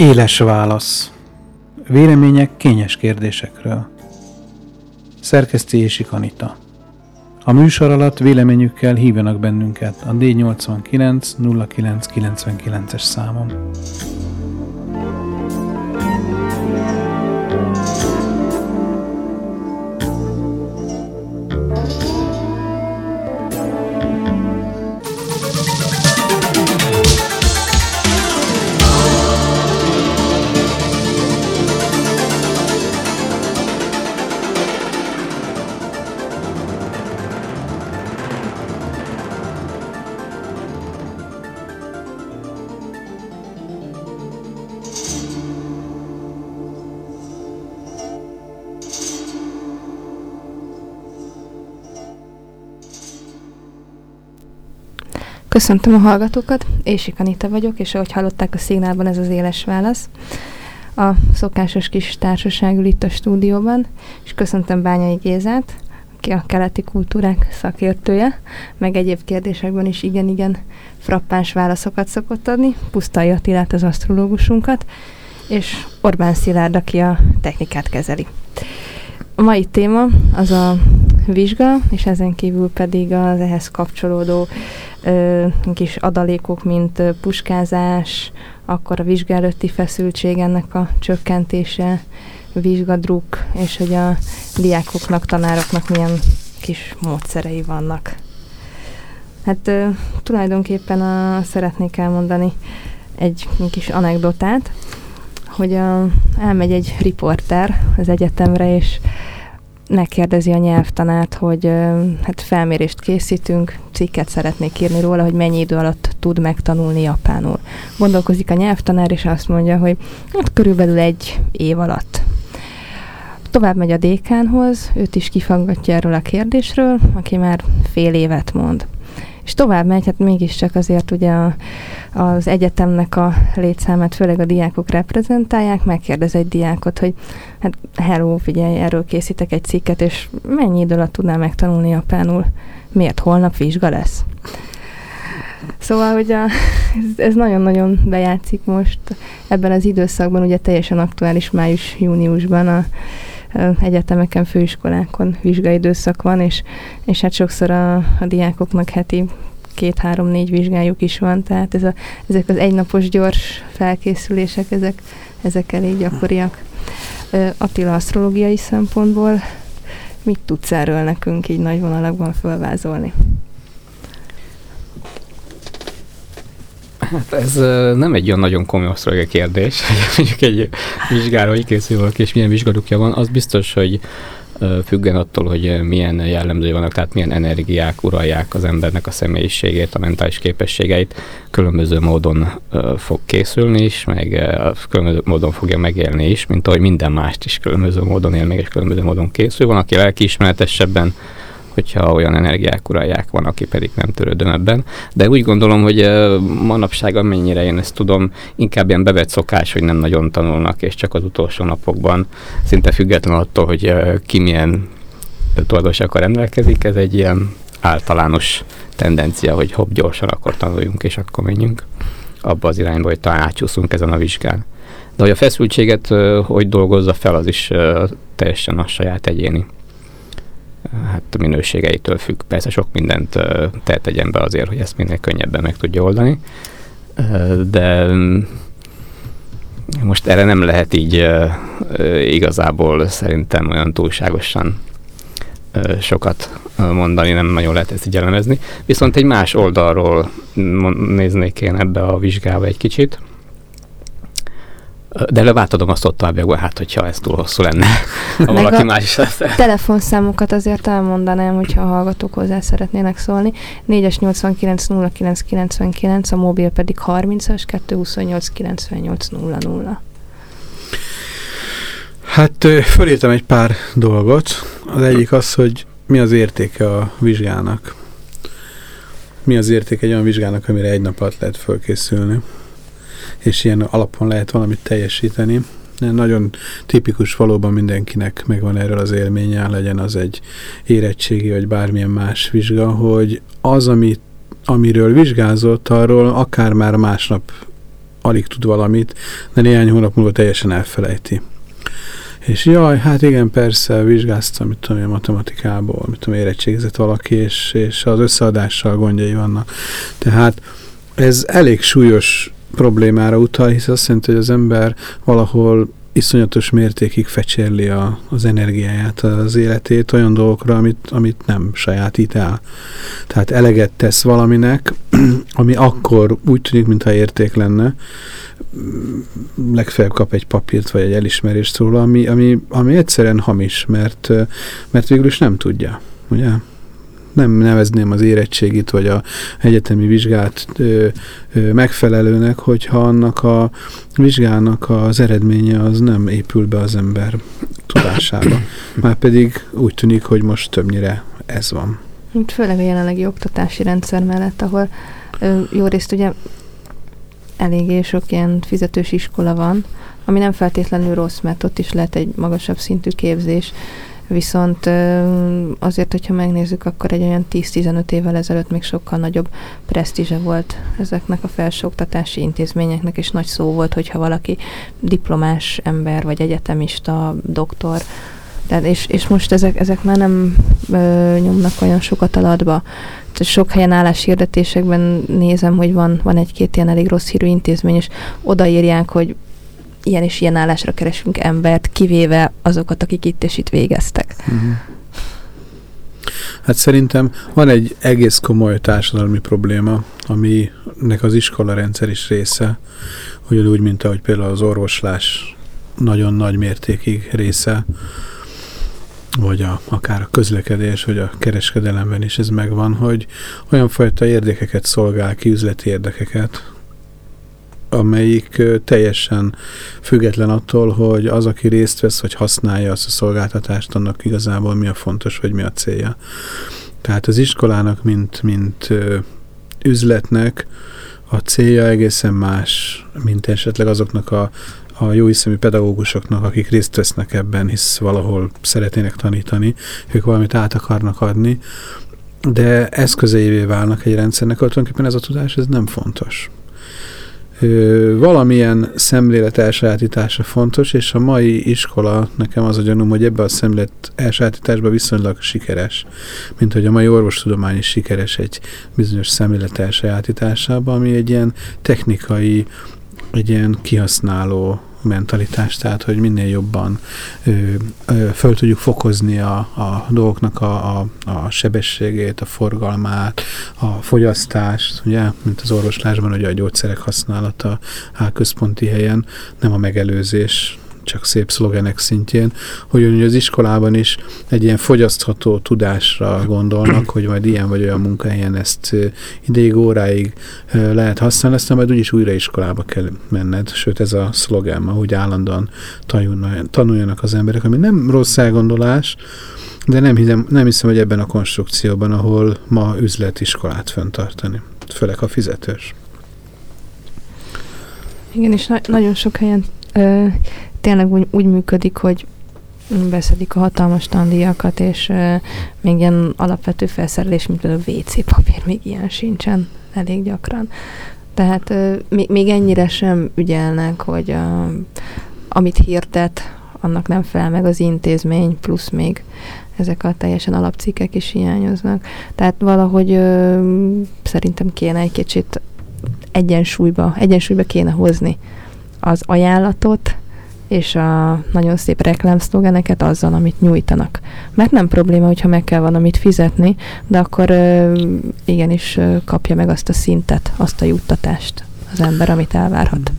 Éles válasz. Vélemények kényes kérdésekről. Szerkesztési Kanita. A műsor alatt véleményükkel hívjanak bennünket a D89 0999-es számon. Köszöntöm a hallgatókat, Ési Kanita vagyok, és ahogy hallották a szignálban, ez az éles válasz. A szokásos kis társaság ül itt a stúdióban, és köszöntöm Bányai Gézát, aki a keleti kultúrák szakértője, meg egyéb kérdésekben is igen-igen frappáns válaszokat szokott adni, Pusztai Attilát, az asztrológusunkat, és Orbán Szilárd, aki a technikát kezeli. A mai téma az a vizsga, és ezen kívül pedig az ehhez kapcsolódó ö, kis adalékok, mint puskázás, akkor a vizsga előtti feszültség ennek a csökkentése, vizsgadruk, és hogy a diákoknak, tanároknak milyen kis módszerei vannak. Hát ö, tulajdonképpen a, szeretnék elmondani egy kis anekdotát, hogy a, elmegy egy riporter az egyetemre, és megkérdezi a nyelvtanát, hogy hát felmérést készítünk, cikket szeretnék írni róla, hogy mennyi idő alatt tud megtanulni japánul. Gondolkozik a nyelvtanár, és azt mondja, hogy hát körülbelül egy év alatt. Tovább megy a dékánhoz, őt is kifaggatja erről a kérdésről, aki már fél évet mond és tovább megy, hát mégiscsak azért ugye a, az egyetemnek a létszámát főleg a diákok reprezentálják, megkérdez egy diákot, hogy hát hello, figyelj, erről készítek egy cikket, és mennyi idő alatt tudnál megtanulni japánul, miért holnap vizsga lesz? Szóval, hogy a, ez nagyon-nagyon bejátszik most ebben az időszakban, ugye teljesen aktuális május-júniusban a, egyetemeken, főiskolákon vizsgai időszak van, és, és hát sokszor a, a diákoknak heti két-három-négy vizsgájuk is van, tehát ez a, ezek az egynapos gyors felkészülések, ezek, ezek elég gyakoriak. Attila asztrológiai szempontból mit tudsz erről nekünk így nagy vonalakban felvázolni? Hát ez nem egy olyan nagyon komoly asztrológiai kérdés, hogy mondjuk egy vizsgára, hogy készül valaki, és milyen vizsgadukja van, az biztos, hogy függen attól, hogy milyen jellemzői vannak, tehát milyen energiák uralják az embernek a személyiségét, a mentális képességeit, különböző módon fog készülni is, meg különböző módon fogja megélni is, mint ahogy minden mást is különböző módon él meg, és különböző módon készül. Van, aki lelkiismeretesebben hogyha olyan energiák uralják, van, aki pedig nem törődöm ebben. De úgy gondolom, hogy manapság amennyire én ezt tudom, inkább ilyen bevett szokás, hogy nem nagyon tanulnak, és csak az utolsó napokban, szinte független attól, hogy ki milyen tulajdonságokkal rendelkezik, ez egy ilyen általános tendencia, hogy hopp, gyorsan akkor tanuljunk, és akkor menjünk abba az irányba, hogy talán átcsúszunk ezen a vizsgán. De hogy a feszültséget hogy dolgozza fel, az is teljesen a saját egyéni hát minőségeitől függ. Persze sok mindent tehet tegyen be azért, hogy ezt minél könnyebben meg tudja oldani, de mm, most erre nem lehet így igazából szerintem olyan túlságosan sokat mondani, nem nagyon lehet ezt így elemezni. Viszont egy más oldalról néznék én ebbe a vizsgába egy kicsit, de előbb átadom azt ott tovább, hát hogyha ez túl hosszú lenne, ha valaki más is lesz. telefonszámokat azért elmondanám, hogyha a hallgatók hozzá szeretnének szólni. 4-es 89 09 99, a mobil pedig 30-as 228 98 00. Hát fölírtam egy pár dolgot. Az egyik az, hogy mi az értéke a vizsgának. Mi az értéke egy olyan vizsgának, amire egy nap alatt lehet fölkészülni és ilyen alapon lehet valamit teljesíteni. Nagyon tipikus valóban mindenkinek megvan erről az élménye, legyen az egy érettségi vagy bármilyen más vizsga, hogy az, amit, amiről vizsgázott, arról akár már másnap alig tud valamit, de néhány hónap múlva teljesen elfelejti. És jaj, hát igen, persze, vizsgáztam, mit tudom, a matematikából, mit tudom, érettségizett valaki, és, és az összeadással gondjai vannak. Tehát ez elég súlyos problémára utal, hisz azt jelenti, hogy az ember valahol iszonyatos mértékig fecsérli a, az energiáját, az életét olyan dolgokra, amit, amit nem sajátít el. Tehát eleget tesz valaminek, ami akkor úgy tűnik, mintha érték lenne, legfeljebb kap egy papírt, vagy egy elismerést róla, ami, ami, ami egyszerűen hamis, mert, mert végül is nem tudja, ugye? Nem nevezném az érettségit, vagy a egyetemi vizsgát ö, ö, megfelelőnek, hogyha annak a vizsgának az eredménye az nem épül be az ember tudásába. Már pedig úgy tűnik, hogy most többnyire ez van. Mint főleg a jelenlegi oktatási rendszer mellett, ahol ö, jó részt ugye eléggé sok ilyen fizetős iskola van, ami nem feltétlenül rossz, mert ott is lehet egy magasabb szintű képzés, Viszont azért, hogyha megnézzük, akkor egy olyan 10-15 évvel ezelőtt még sokkal nagyobb presztízse volt ezeknek a felsőoktatási intézményeknek, és nagy szó volt, hogyha valaki diplomás ember, vagy egyetemista, doktor, tehát és, és most ezek, ezek már nem ö, nyomnak olyan sokat alatba. Sok helyen álláshirdetésekben nézem, hogy van, van egy-két ilyen elég rossz hírű intézmény, és odaírják, hogy ilyen és ilyen állásra keresünk embert, kivéve azokat, akik itt és itt végeztek. Uh-huh. Hát szerintem van egy egész komoly társadalmi probléma, aminek az iskola rendszer is része, ugyanúgy, mint ahogy például az orvoslás nagyon nagy mértékig része, vagy a, akár a közlekedés, vagy a kereskedelemben is ez megvan, hogy olyan fajta érdekeket szolgál ki, üzleti érdekeket, amelyik teljesen független attól, hogy az, aki részt vesz, vagy használja azt a szolgáltatást, annak igazából mi a fontos, vagy mi a célja. Tehát az iskolának, mint, mint üzletnek a célja egészen más, mint esetleg azoknak a, a jó hiszemű pedagógusoknak, akik részt vesznek ebben, hisz valahol szeretnének tanítani, ők valamit át akarnak adni, de eszközeivé válnak egy rendszernek, tulajdonképpen ez a tudás ez nem fontos valamilyen szemlélet elsajátítása fontos, és a mai iskola, nekem az a gyanúm, hogy ebbe a szemlélet elsajátításba viszonylag sikeres, mint hogy a mai orvostudomány is sikeres egy bizonyos szemlélet elsajátításában, ami egy ilyen technikai, egy ilyen kihasználó mentalitás, tehát hogy minél jobban ö, ö, föl tudjuk fokozni a, a dolgoknak a, a, a sebességét, a forgalmát, a fogyasztást, ugye, mint az orvoslásban, ugye a gyógyszerek használata áll központi helyen, nem a megelőzés csak szép szlogenek szintjén, hogy az iskolában is egy ilyen fogyasztható tudásra gondolnak, hogy majd ilyen vagy olyan munkahelyen ezt ideig, óráig lehet használni, aztán majd úgyis újra iskolába kell menned, sőt ez a szlogen ma, hogy állandóan tanuljanak az emberek, ami nem rossz elgondolás, de nem hiszem, nem hiszem, hogy ebben a konstrukcióban, ahol ma üzletiskolát fenntartani, főleg a fizetős. Igen, és na- nagyon sok helyen tényleg úgy, úgy működik, hogy beszedik a hatalmas tandíjakat, és uh, még ilyen alapvető felszerelés, mint például WC papír, még ilyen sincsen elég gyakran. Tehát uh, még, még ennyire sem ügyelnek, hogy uh, amit hirdet, annak nem fel meg az intézmény, plusz még ezek a teljesen alapcikkek is hiányoznak. Tehát valahogy ö, szerintem kéne egy kicsit egyensúlyba, egyensúlyba kéne hozni az ajánlatot, és a nagyon szép reklámszlogeneket azzal, amit nyújtanak. Mert nem probléma, hogyha meg kell valamit fizetni, de akkor igenis kapja meg azt a szintet, azt a juttatást az ember, amit elvárhat.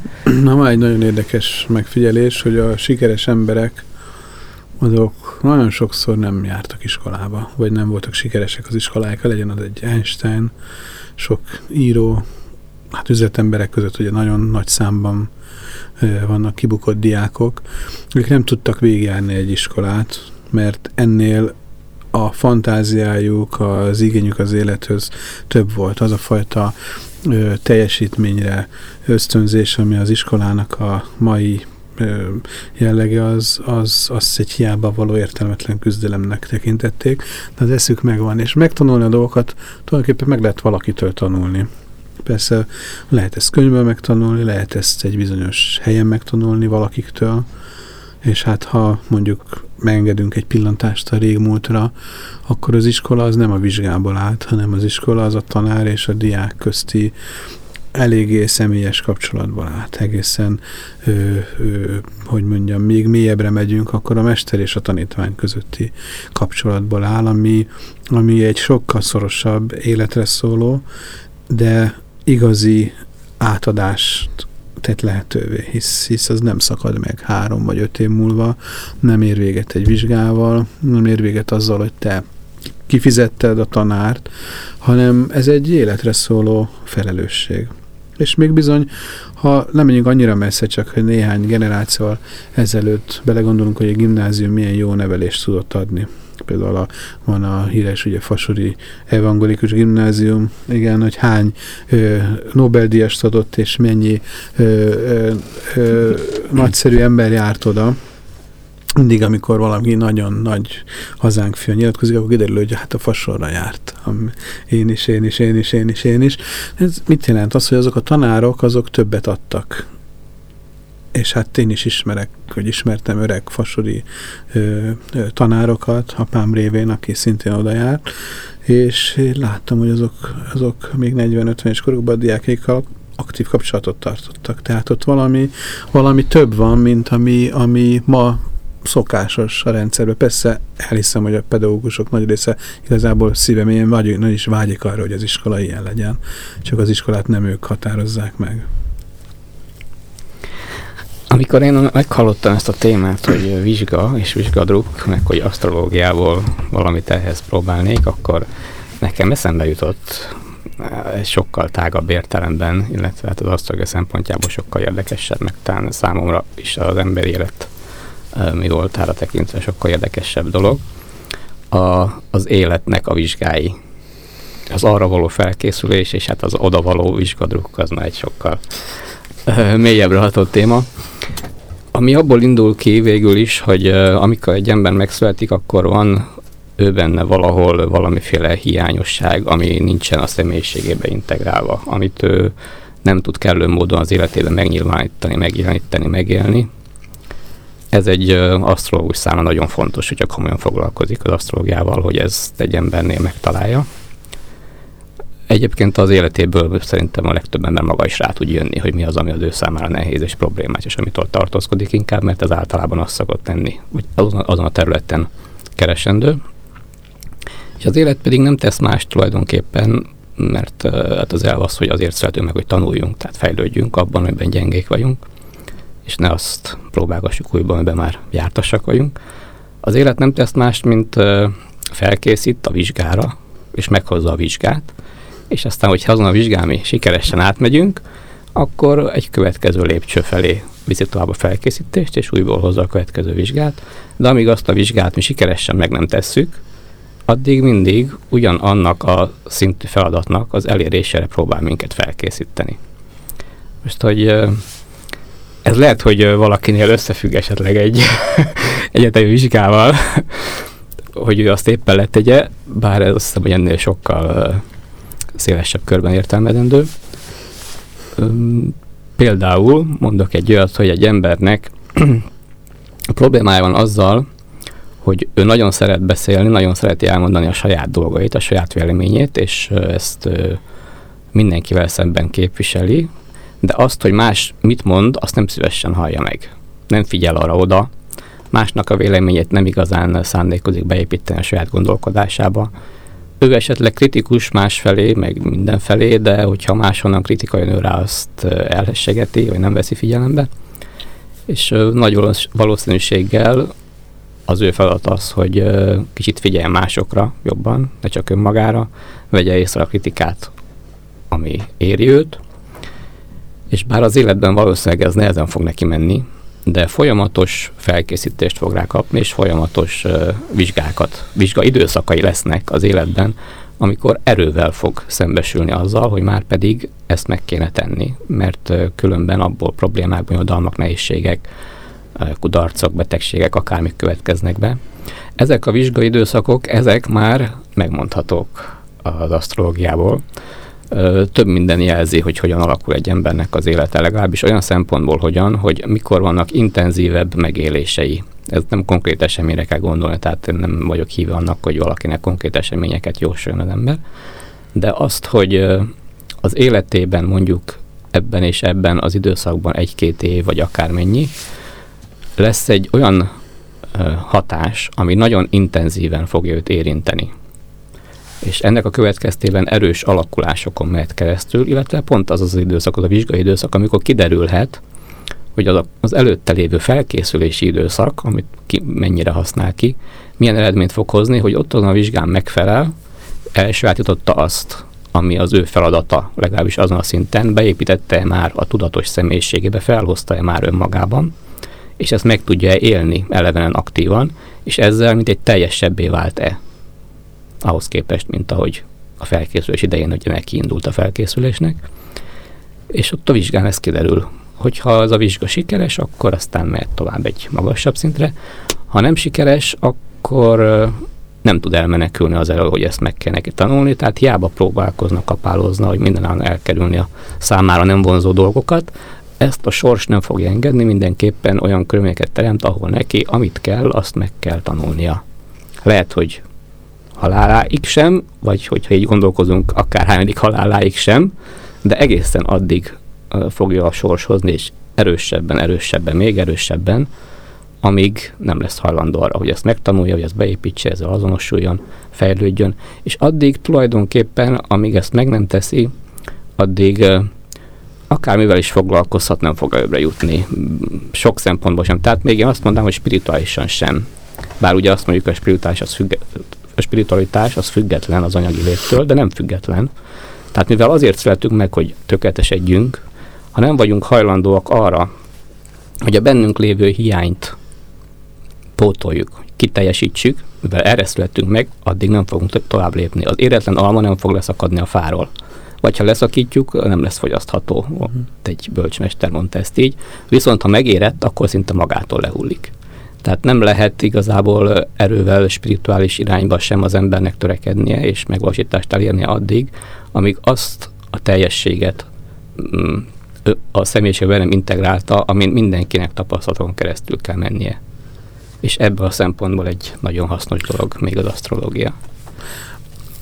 Na, már egy nagyon érdekes megfigyelés, hogy a sikeres emberek azok nagyon sokszor nem jártak iskolába, vagy nem voltak sikeresek az iskolájával, legyen az egy Einstein, sok író, hát üzletemberek között ugye nagyon nagy számban vannak kibukott diákok, akik nem tudtak végigjárni egy iskolát, mert ennél a fantáziájuk, az igényük az élethöz több volt. Az a fajta ö, teljesítményre ösztönzés, ami az iskolának a mai ö, jellege, az, az, az egy hiába való értelmetlen küzdelemnek tekintették, de az eszük megvan, és megtanulni a dolgokat tulajdonképpen meg lehet valakitől tanulni Persze lehet ezt könyvben megtanulni, lehet ezt egy bizonyos helyen megtanulni valakiktől, és hát ha mondjuk megengedünk egy pillantást a régmúltra, akkor az iskola az nem a vizsgából állt, hanem az iskola az a tanár és a diák közti eléggé személyes kapcsolatban állt. Egészen, ö, ö, hogy mondjam, még mélyebbre megyünk, akkor a mester és a tanítvány közötti kapcsolatból áll, ami, ami egy sokkal szorosabb életre szóló, de igazi átadást tett lehetővé, hisz, hisz az nem szakad meg három vagy öt év múlva, nem ér véget egy vizsgával, nem ér véget azzal, hogy te kifizetted a tanárt, hanem ez egy életre szóló felelősség. És még bizony, ha nem megyünk annyira messze, csak hogy néhány generációval ezelőtt belegondolunk, hogy a gimnázium milyen jó nevelést tudott adni. Például a, van a híres ugye Fasori Evangelikus Gimnázium, igen, hogy hány Nobel-díjast adott, és mennyi ö, ö, ö, nagyszerű ember járt oda, mindig, amikor valami nagyon nagy hazánk fia nyilatkozik, akkor kiderül, hogy hát a fasorra járt. Én is, én is, én is, én is, én is. Ez mit jelent? Az, hogy azok a tanárok, azok többet adtak. És hát én is ismerek, hogy ismertem öreg fasori ö, ö, tanárokat, apám révén, aki szintén oda járt, és láttam, hogy azok, azok még 40-50 es korukban a diákékkal aktív kapcsolatot tartottak. Tehát ott valami, valami több van, mint ami, ami ma szokásos a rendszerben. Persze elhiszem, hogy a pedagógusok nagy része igazából szívemélyen vagy, nagy is vágyik arra, hogy az iskola ilyen legyen. Csak az iskolát nem ők határozzák meg. Amikor én meghallottam ezt a témát, hogy vizsga és vizsgadruk, meg hogy asztrológiából valamit ehhez próbálnék, akkor nekem eszembe jutott egy sokkal tágabb értelemben, illetve hát az asztrológia szempontjából sokkal érdekesebb, meg talán számomra is az emberi élet mi voltára tekintve sokkal érdekesebb dolog, a, az életnek a vizsgái. Az arra való felkészülés, és hát az oda való vizsgadruk, az már egy sokkal mélyebbre hatott téma. Ami abból indul ki végül is, hogy amikor egy ember megszületik, akkor van ő benne valahol valamiféle hiányosság, ami nincsen a személyiségébe integrálva, amit ő nem tud kellő módon az életében megnyilvánítani, megjeleníteni, megélni, ez egy asztrológus számára nagyon fontos, hogyha komolyan foglalkozik az asztrológiával, hogy ezt egy embernél megtalálja. Egyébként az életéből szerintem a legtöbb ember maga is rá tud jönni, hogy mi az, ami az ő számára nehéz és problémás, és amitől tartózkodik inkább, mert ez általában azt szokott tenni, hogy azon, azon a területen keresendő. És az élet pedig nem tesz más tulajdonképpen, mert hát az elv az, hogy azért születünk meg, hogy tanuljunk, tehát fejlődjünk abban, amiben gyengék vagyunk és ne azt próbálgassuk újban, amiben már jártasak vagyunk. Az élet nem tesz más, mint felkészít a vizsgára, és meghozza a vizsgát, és aztán, hogyha azon a vizsgán mi sikeresen átmegyünk, akkor egy következő lépcső felé viszi tovább a felkészítést, és újból hozza a következő vizsgát, de amíg azt a vizsgát mi sikeresen meg nem tesszük, addig mindig ugyanannak a szintű feladatnak az elérésére próbál minket felkészíteni. Most, hogy ez lehet, hogy valakinél összefügg esetleg egy egyetemi vizsgával, hogy ő azt éppen letegye, bár ez azt hiszem, hogy ennél sokkal szélesebb körben értelmezendő. Például mondok egy olyat, hogy egy embernek problémája van azzal, hogy ő nagyon szeret beszélni, nagyon szereti elmondani a saját dolgait, a saját véleményét, és ezt mindenkivel szemben képviseli, de azt, hogy más mit mond, azt nem szívesen hallja meg. Nem figyel arra oda, másnak a véleményét nem igazán szándékozik beépíteni a saját gondolkodásába. Ő esetleg kritikus másfelé, meg mindenfelé, de hogyha máshonnan kritika jön rá, azt elhessegeti, vagy nem veszi figyelembe. És nagy valószínűséggel az ő feladat az, hogy kicsit figyeljen másokra jobban, ne csak önmagára, vegye észre a kritikát, ami éri őt, és bár az életben valószínűleg ez nehezen fog neki menni, de folyamatos felkészítést fog rá kapni, és folyamatos vizsgákat, vizsga időszakai lesznek az életben, amikor erővel fog szembesülni azzal, hogy már pedig ezt meg kéne tenni, mert különben abból problémák, bonyodalmak, nehézségek, kudarcok, betegségek, akármik következnek be. Ezek a vizsgai időszakok, ezek már megmondhatók az asztrológiából, több minden jelzi, hogy hogyan alakul egy embernek az élete, legalábbis olyan szempontból hogyan, hogy mikor vannak intenzívebb megélései. Ez nem konkrét eseményre kell gondolni, tehát én nem vagyok híve annak, hogy valakinek konkrét eseményeket jósoljon az ember, de azt, hogy az életében mondjuk ebben és ebben az időszakban egy-két év, vagy akármennyi, lesz egy olyan hatás, ami nagyon intenzíven fogja őt érinteni és ennek a következtében erős alakulásokon mehet keresztül, illetve pont az az időszak, az a vizsgai időszak, amikor kiderülhet, hogy az, a, az előtte lévő felkészülési időszak, amit ki mennyire használ ki, milyen eredményt fog hozni, hogy ott azon a vizsgán megfelel, elsajátította azt, ami az ő feladata, legalábbis azon a szinten, beépítette már a tudatos személyiségébe, felhozta-e már önmagában, és ezt meg tudja élni elevenen aktívan, és ezzel mint egy teljesebbé vált-e ahhoz képest, mint ahogy a felkészülés idején, hogy neki indult a felkészülésnek. És ott a vizsgán ez kiderül, hogyha az a vizsga sikeres, akkor aztán mehet tovább egy magasabb szintre. Ha nem sikeres, akkor nem tud elmenekülni az elől, hogy ezt meg kell neki tanulni, tehát hiába próbálkozna, kapálozna, hogy mindenáron elkerülni a számára nem vonzó dolgokat, ezt a sors nem fogja engedni, mindenképpen olyan körülményeket teremt, ahol neki, amit kell, azt meg kell tanulnia. Lehet, hogy haláláig sem, vagy hogyha így gondolkozunk, akár hányadik haláláig sem, de egészen addig fogja a sors hozni, és erősebben, erősebben, még erősebben, amíg nem lesz hajlandó arra, hogy ezt megtanulja, hogy ezt beépítse, ezzel azonosuljon, fejlődjön, és addig tulajdonképpen, amíg ezt meg nem teszi, addig akármivel is foglalkozhat, nem fog előbbre jutni. Sok szempontból sem. Tehát még én azt mondanám, hogy spirituálisan sem. Bár ugye azt mondjuk, hogy a spirituális az függ, a spiritualitás az független az anyagi léttől, de nem független. Tehát mivel azért születünk meg, hogy tökéletesedjünk, ha nem vagyunk hajlandóak arra, hogy a bennünk lévő hiányt pótoljuk, kiteljesítsük, mivel erre születünk meg, addig nem fogunk tovább lépni. Az éretlen alma nem fog leszakadni a fáról. Vagy ha leszakítjuk, nem lesz fogyasztható. Uh-huh. Egy bölcsmester mondta ezt így. Viszont ha megérett, akkor szinte magától lehullik. Tehát nem lehet igazából erővel spirituális irányba sem az embernek törekednie és megvalósítást elérnie addig, amíg azt a teljességet mm, a személyiségben nem integrálta, amin mindenkinek tapasztalaton keresztül kell mennie. És ebből a szempontból egy nagyon hasznos dolog még az asztrológia.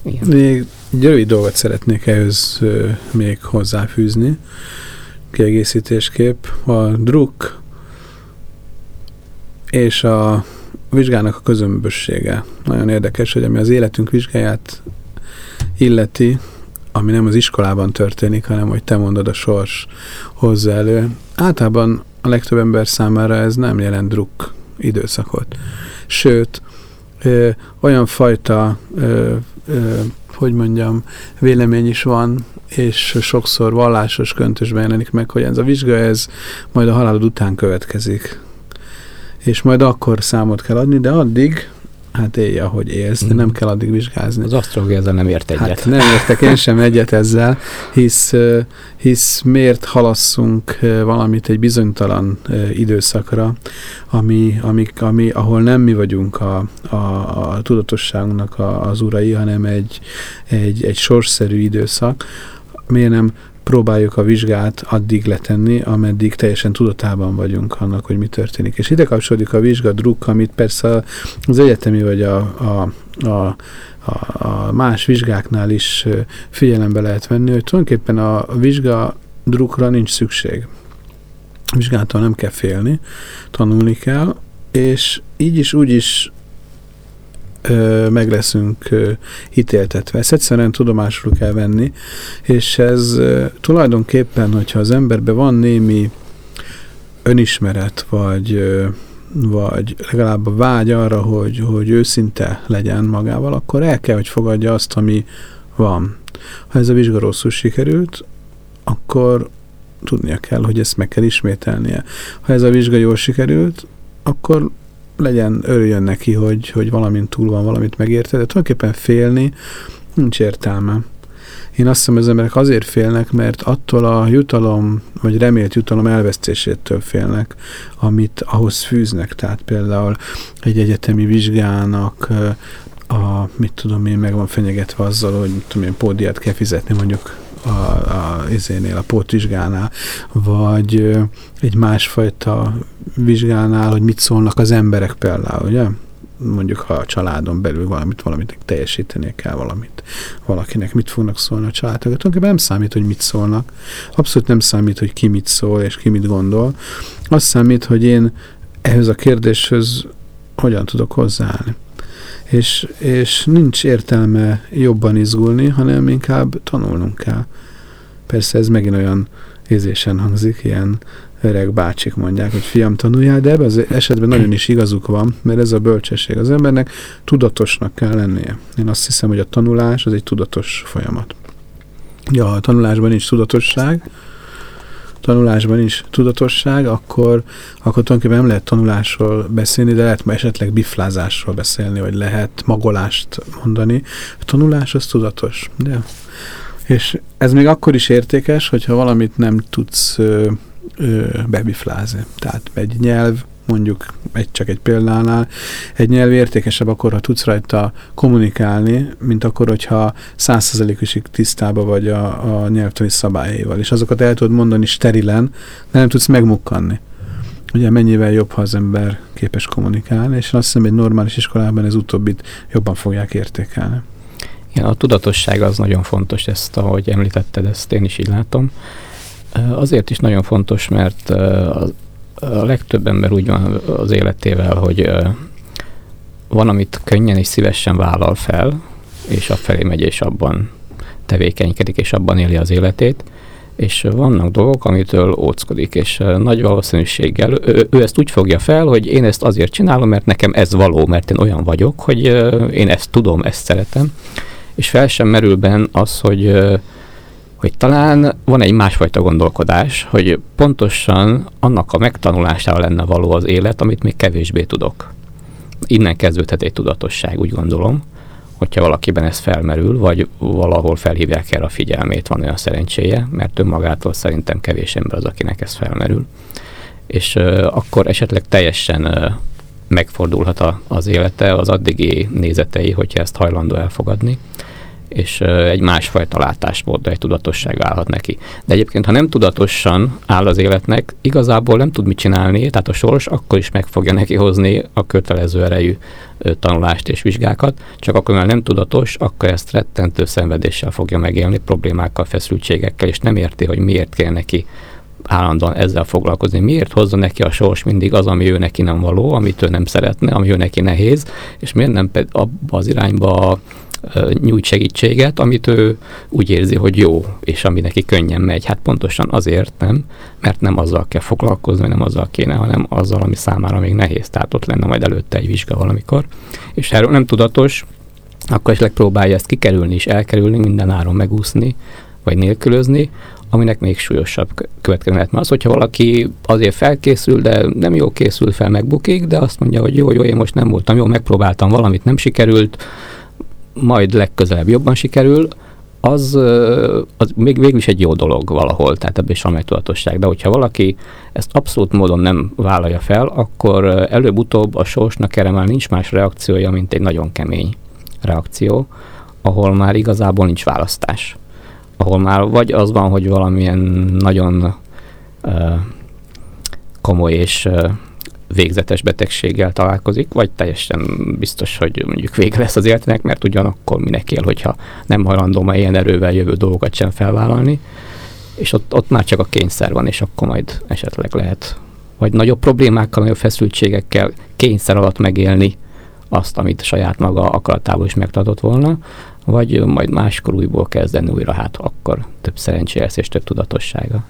Igen. Még egy rövid dolgot szeretnék ehhez még hozzáfűzni, kiegészítésképp. A druk és a vizsgának a közömbössége. Nagyon érdekes, hogy ami az életünk vizsgáját illeti, ami nem az iskolában történik, hanem hogy te mondod, a sors hozza elő. Általában a legtöbb ember számára ez nem jelent druk időszakot. Sőt, ö, olyan fajta, ö, ö, hogy mondjam, vélemény is van, és sokszor vallásos köntösben jelenik meg, hogy ez a vizsga, ez majd a halálod után következik és majd akkor számot kell adni, de addig hát élj, ahogy élsz, de nem mm. kell addig vizsgázni. Az asztrológia ezzel nem ért egyet. Hát nem értek én sem egyet ezzel, hisz, hisz miért halasszunk valamit egy bizonytalan időszakra, ami, ami, ami, ahol nem mi vagyunk a, a, a tudatosságunknak a, az urai, hanem egy, egy, egy sorsszerű időszak, miért nem próbáljuk a vizsgát addig letenni, ameddig teljesen tudatában vagyunk annak, hogy mi történik. És ide kapcsolódik a vizsga druk, amit persze az egyetemi vagy a, a, a, a, a más vizsgáknál is figyelembe lehet venni, hogy tulajdonképpen a vizsga drukra nincs szükség. A vizsgától nem kell félni, tanulni kell, és így is, úgy is ö, meg leszünk ö, ítéltetve. Ezt egyszerűen tudomásul kell venni, és ez ö, tulajdonképpen, hogyha az emberben van némi önismeret, vagy, ö, vagy legalább a vágy arra, hogy, hogy őszinte legyen magával, akkor el kell, hogy fogadja azt, ami van. Ha ez a vizsga rosszul sikerült, akkor tudnia kell, hogy ezt meg kell ismételnie. Ha ez a vizsga jól sikerült, akkor legyen, örüljön neki, hogy, hogy valamint túl van, valamit megérte, de tulajdonképpen félni nincs értelme. Én azt hiszem, az emberek azért félnek, mert attól a jutalom, vagy remélt jutalom elvesztésétől félnek, amit ahhoz fűznek. Tehát például egy egyetemi vizsgának a, mit tudom én, meg van fenyegetve azzal, hogy mit tudom én, pódiát kell fizetni mondjuk a, a, izénél, a pótvizsgánál, vagy egy másfajta vizsgánál, hogy mit szólnak az emberek például, ugye? mondjuk ha a családon belül valamit, valamit teljesítenie kell valamit valakinek, mit fognak szólni a családok. Tulajdonképpen nem számít, hogy mit szólnak. Abszolút nem számít, hogy ki mit szól és ki mit gondol. Az számít, hogy én ehhez a kérdéshez hogyan tudok hozzáállni. És, és nincs értelme jobban izgulni, hanem inkább tanulnunk kell. Persze ez megint olyan ézésen hangzik, ilyen öreg bácsik mondják, hogy fiam tanuljál, de ebben az esetben nagyon is igazuk van, mert ez a bölcsesség az embernek tudatosnak kell lennie. Én azt hiszem, hogy a tanulás az egy tudatos folyamat. Ja, a tanulásban nincs tudatosság, tanulásban nincs tudatosság, akkor, akkor tulajdonképpen nem lehet tanulásról beszélni, de lehet esetleg biflázásról beszélni, vagy lehet magolást mondani. A tanulás az tudatos. De. És ez még akkor is értékes, hogyha valamit nem tudsz ö, ö, bebiflázni. Tehát egy nyelv, mondjuk egy, csak egy példánál, egy nyelv értékesebb akkor, ha tudsz rajta kommunikálni, mint akkor, hogyha százszerzelékosig tisztába vagy a, a nyelvtani szabályaival. És azokat el tudod mondani sterilen, de nem tudsz megmukkanni. Ugye mennyivel jobb, ha az ember képes kommunikálni, és azt hiszem, egy normális iskolában ez utóbbit jobban fogják értékelni. Igen, a tudatosság az nagyon fontos, ezt ahogy említetted, ezt én is így látom. Azért is nagyon fontos, mert a legtöbb ember úgy van az életével, hogy van, amit könnyen és szívesen vállal fel, és felé megy, és abban tevékenykedik, és abban éli az életét, és vannak dolgok, amitől óckodik, és nagy valószínűséggel ő, ő ezt úgy fogja fel, hogy én ezt azért csinálom, mert nekem ez való, mert én olyan vagyok, hogy én ezt tudom, ezt szeretem, és fel sem merül benn az, hogy hogy talán van egy másfajta gondolkodás, hogy pontosan annak a megtanulására lenne való az élet, amit még kevésbé tudok. Innen kezdődhet egy tudatosság, úgy gondolom, hogyha valakiben ez felmerül, vagy valahol felhívják el a figyelmét, van olyan szerencséje, mert önmagától szerintem kevés ember az, akinek ez felmerül. És uh, akkor esetleg teljesen uh, megfordulhat a, az élete, az addigi nézetei, hogyha ezt hajlandó elfogadni és egy másfajta látásmód, egy tudatosság állhat neki. De egyébként, ha nem tudatosan áll az életnek, igazából nem tud mit csinálni, tehát a sors akkor is meg fogja neki hozni a kötelező erejű tanulást és vizsgákat, csak akkor, mert nem tudatos, akkor ezt rettentő szenvedéssel fogja megélni, problémákkal, feszültségekkel, és nem érti, hogy miért kell neki állandóan ezzel foglalkozni. Miért hozza neki a sors mindig az, ami ő neki nem való, amit ő nem szeretne, ami ő neki nehéz, és miért nem abba az irányba nyújt segítséget, amit ő úgy érzi, hogy jó, és ami neki könnyen megy. Hát pontosan azért nem, mert nem azzal kell foglalkozni, nem azzal kéne, hanem azzal, ami számára még nehéz. Tehát ott lenne majd előtte egy vizsga valamikor. És erről nem tudatos, akkor esetleg próbálja ezt kikerülni és elkerülni, minden áron megúszni, vagy nélkülözni, aminek még súlyosabb következmény Mert az, hogyha valaki azért felkészül, de nem jó készül fel, megbukik, de azt mondja, hogy jó, jó, én most nem voltam jó, megpróbáltam valamit, nem sikerült, majd legközelebb jobban sikerül, az, az még végül is egy jó dolog valahol, tehát ebből is van egy tudatosság. De hogyha valaki ezt abszolút módon nem vállalja fel, akkor előbb-utóbb a sorsnak erre már nincs más reakciója, mint egy nagyon kemény reakció, ahol már igazából nincs választás. Ahol már vagy az van, hogy valamilyen nagyon uh, komoly és uh, végzetes betegséggel találkozik, vagy teljesen biztos, hogy mondjuk vége lesz az életnek, mert ugyanakkor minek él, hogyha nem hajlandó már ilyen erővel jövő dolgokat sem felvállalni, és ott, ott már csak a kényszer van, és akkor majd esetleg lehet vagy nagyobb problémákkal, nagyobb feszültségekkel kényszer alatt megélni azt, amit saját maga akaratából is megtartott volna, vagy majd máskor újból kezdeni újra, hát akkor több szerencsé lesz és több tudatossága.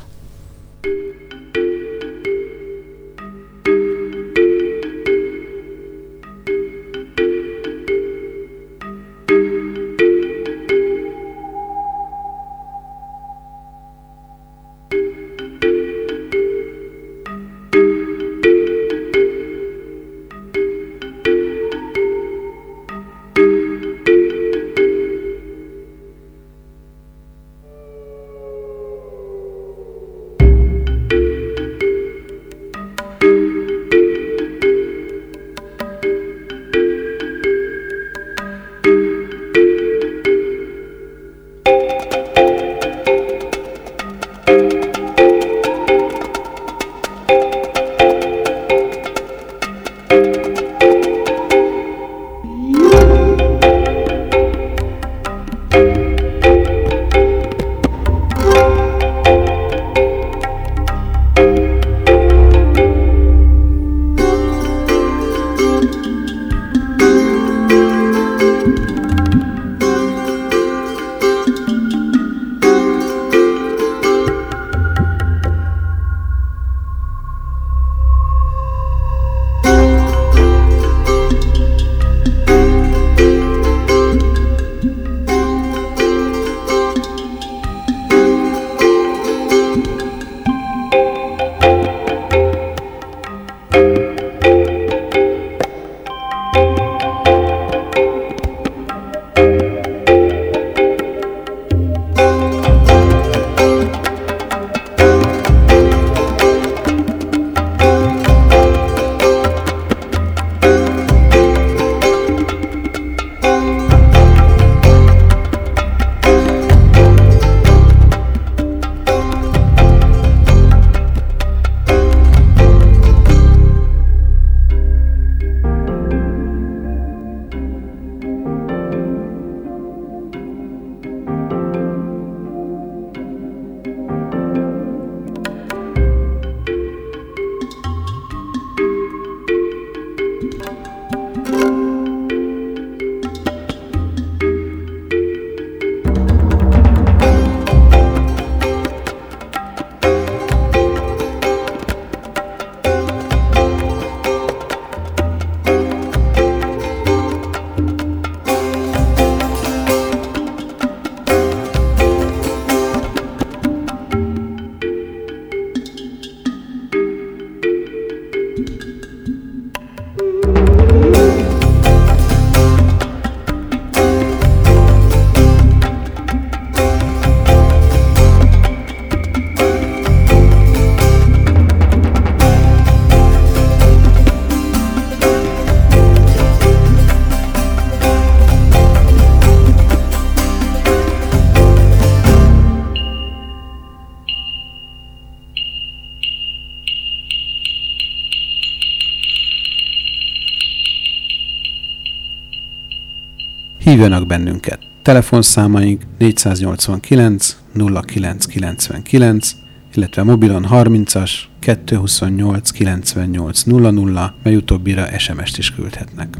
Hívjanak bennünket. Telefonszámaink 489 0999, illetve mobilon 30-as 228 98 00, mely utóbbira SMS-t is küldhetnek.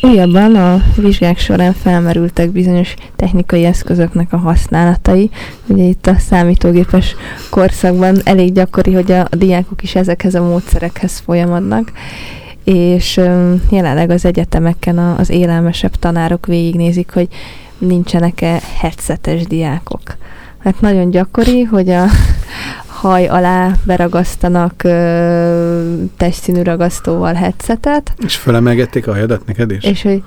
Újabban a vizsgák során felmerültek bizonyos technikai eszközöknek a használatai. Ugye itt a számítógépes korszakban elég gyakori, hogy a, diákok is ezekhez a módszerekhez folyamodnak, és jelenleg az egyetemeken a, az élelmesebb tanárok végignézik, hogy nincsenek-e headsetes diákok. Hát nagyon gyakori, hogy a haj alá beragasztanak ö, testszínű ragasztóval headsetet. És felemelgették a hajadat neked is? És hogy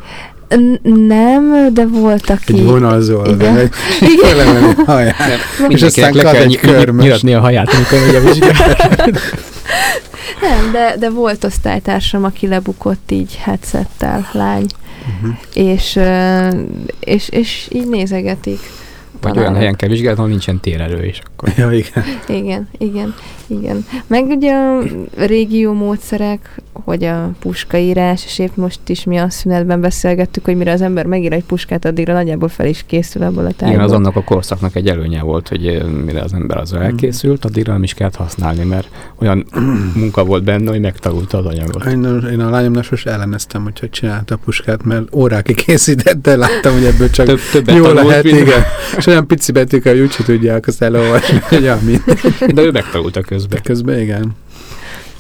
nem, de volt, aki... Egy vonalzol, Igen. egy Igen. a haját. És aztán le kell egy nyilatni a haját, amikor megy a vizsgára. Nem, de, de volt osztálytársam, aki lebukott így headsettel, lány, Uh-huh. és, és, és így nézegetik. Vagy olyan helyen kell vizsgálni, ahol nincsen térerő, és akkor Ja, igen. Igen, igen, igen. Meg ugye a régió módszerek, hogy a puskaírás, és épp most is mi a szünetben beszélgettük, hogy mire az ember megír egy puskát, addigra nagyjából fel is készül abból a tájból. igen, az annak a korszaknak egy előnye volt, hogy eh, mire az ember az elkészült, addigra nem is kellett használni, mert olyan munka volt benne, hogy megtanulta az anyagot. Én, én a lányomnak sose elleneztem, hogyha csinálta a puskát, mert órákig készítette, láttam, hogy ebből csak Több, többet jó lehet, igen. És olyan pici betűkkel, hogy úgyse tudják azt elolvasni, hogy. De ő megtanulta közben. De közben igen.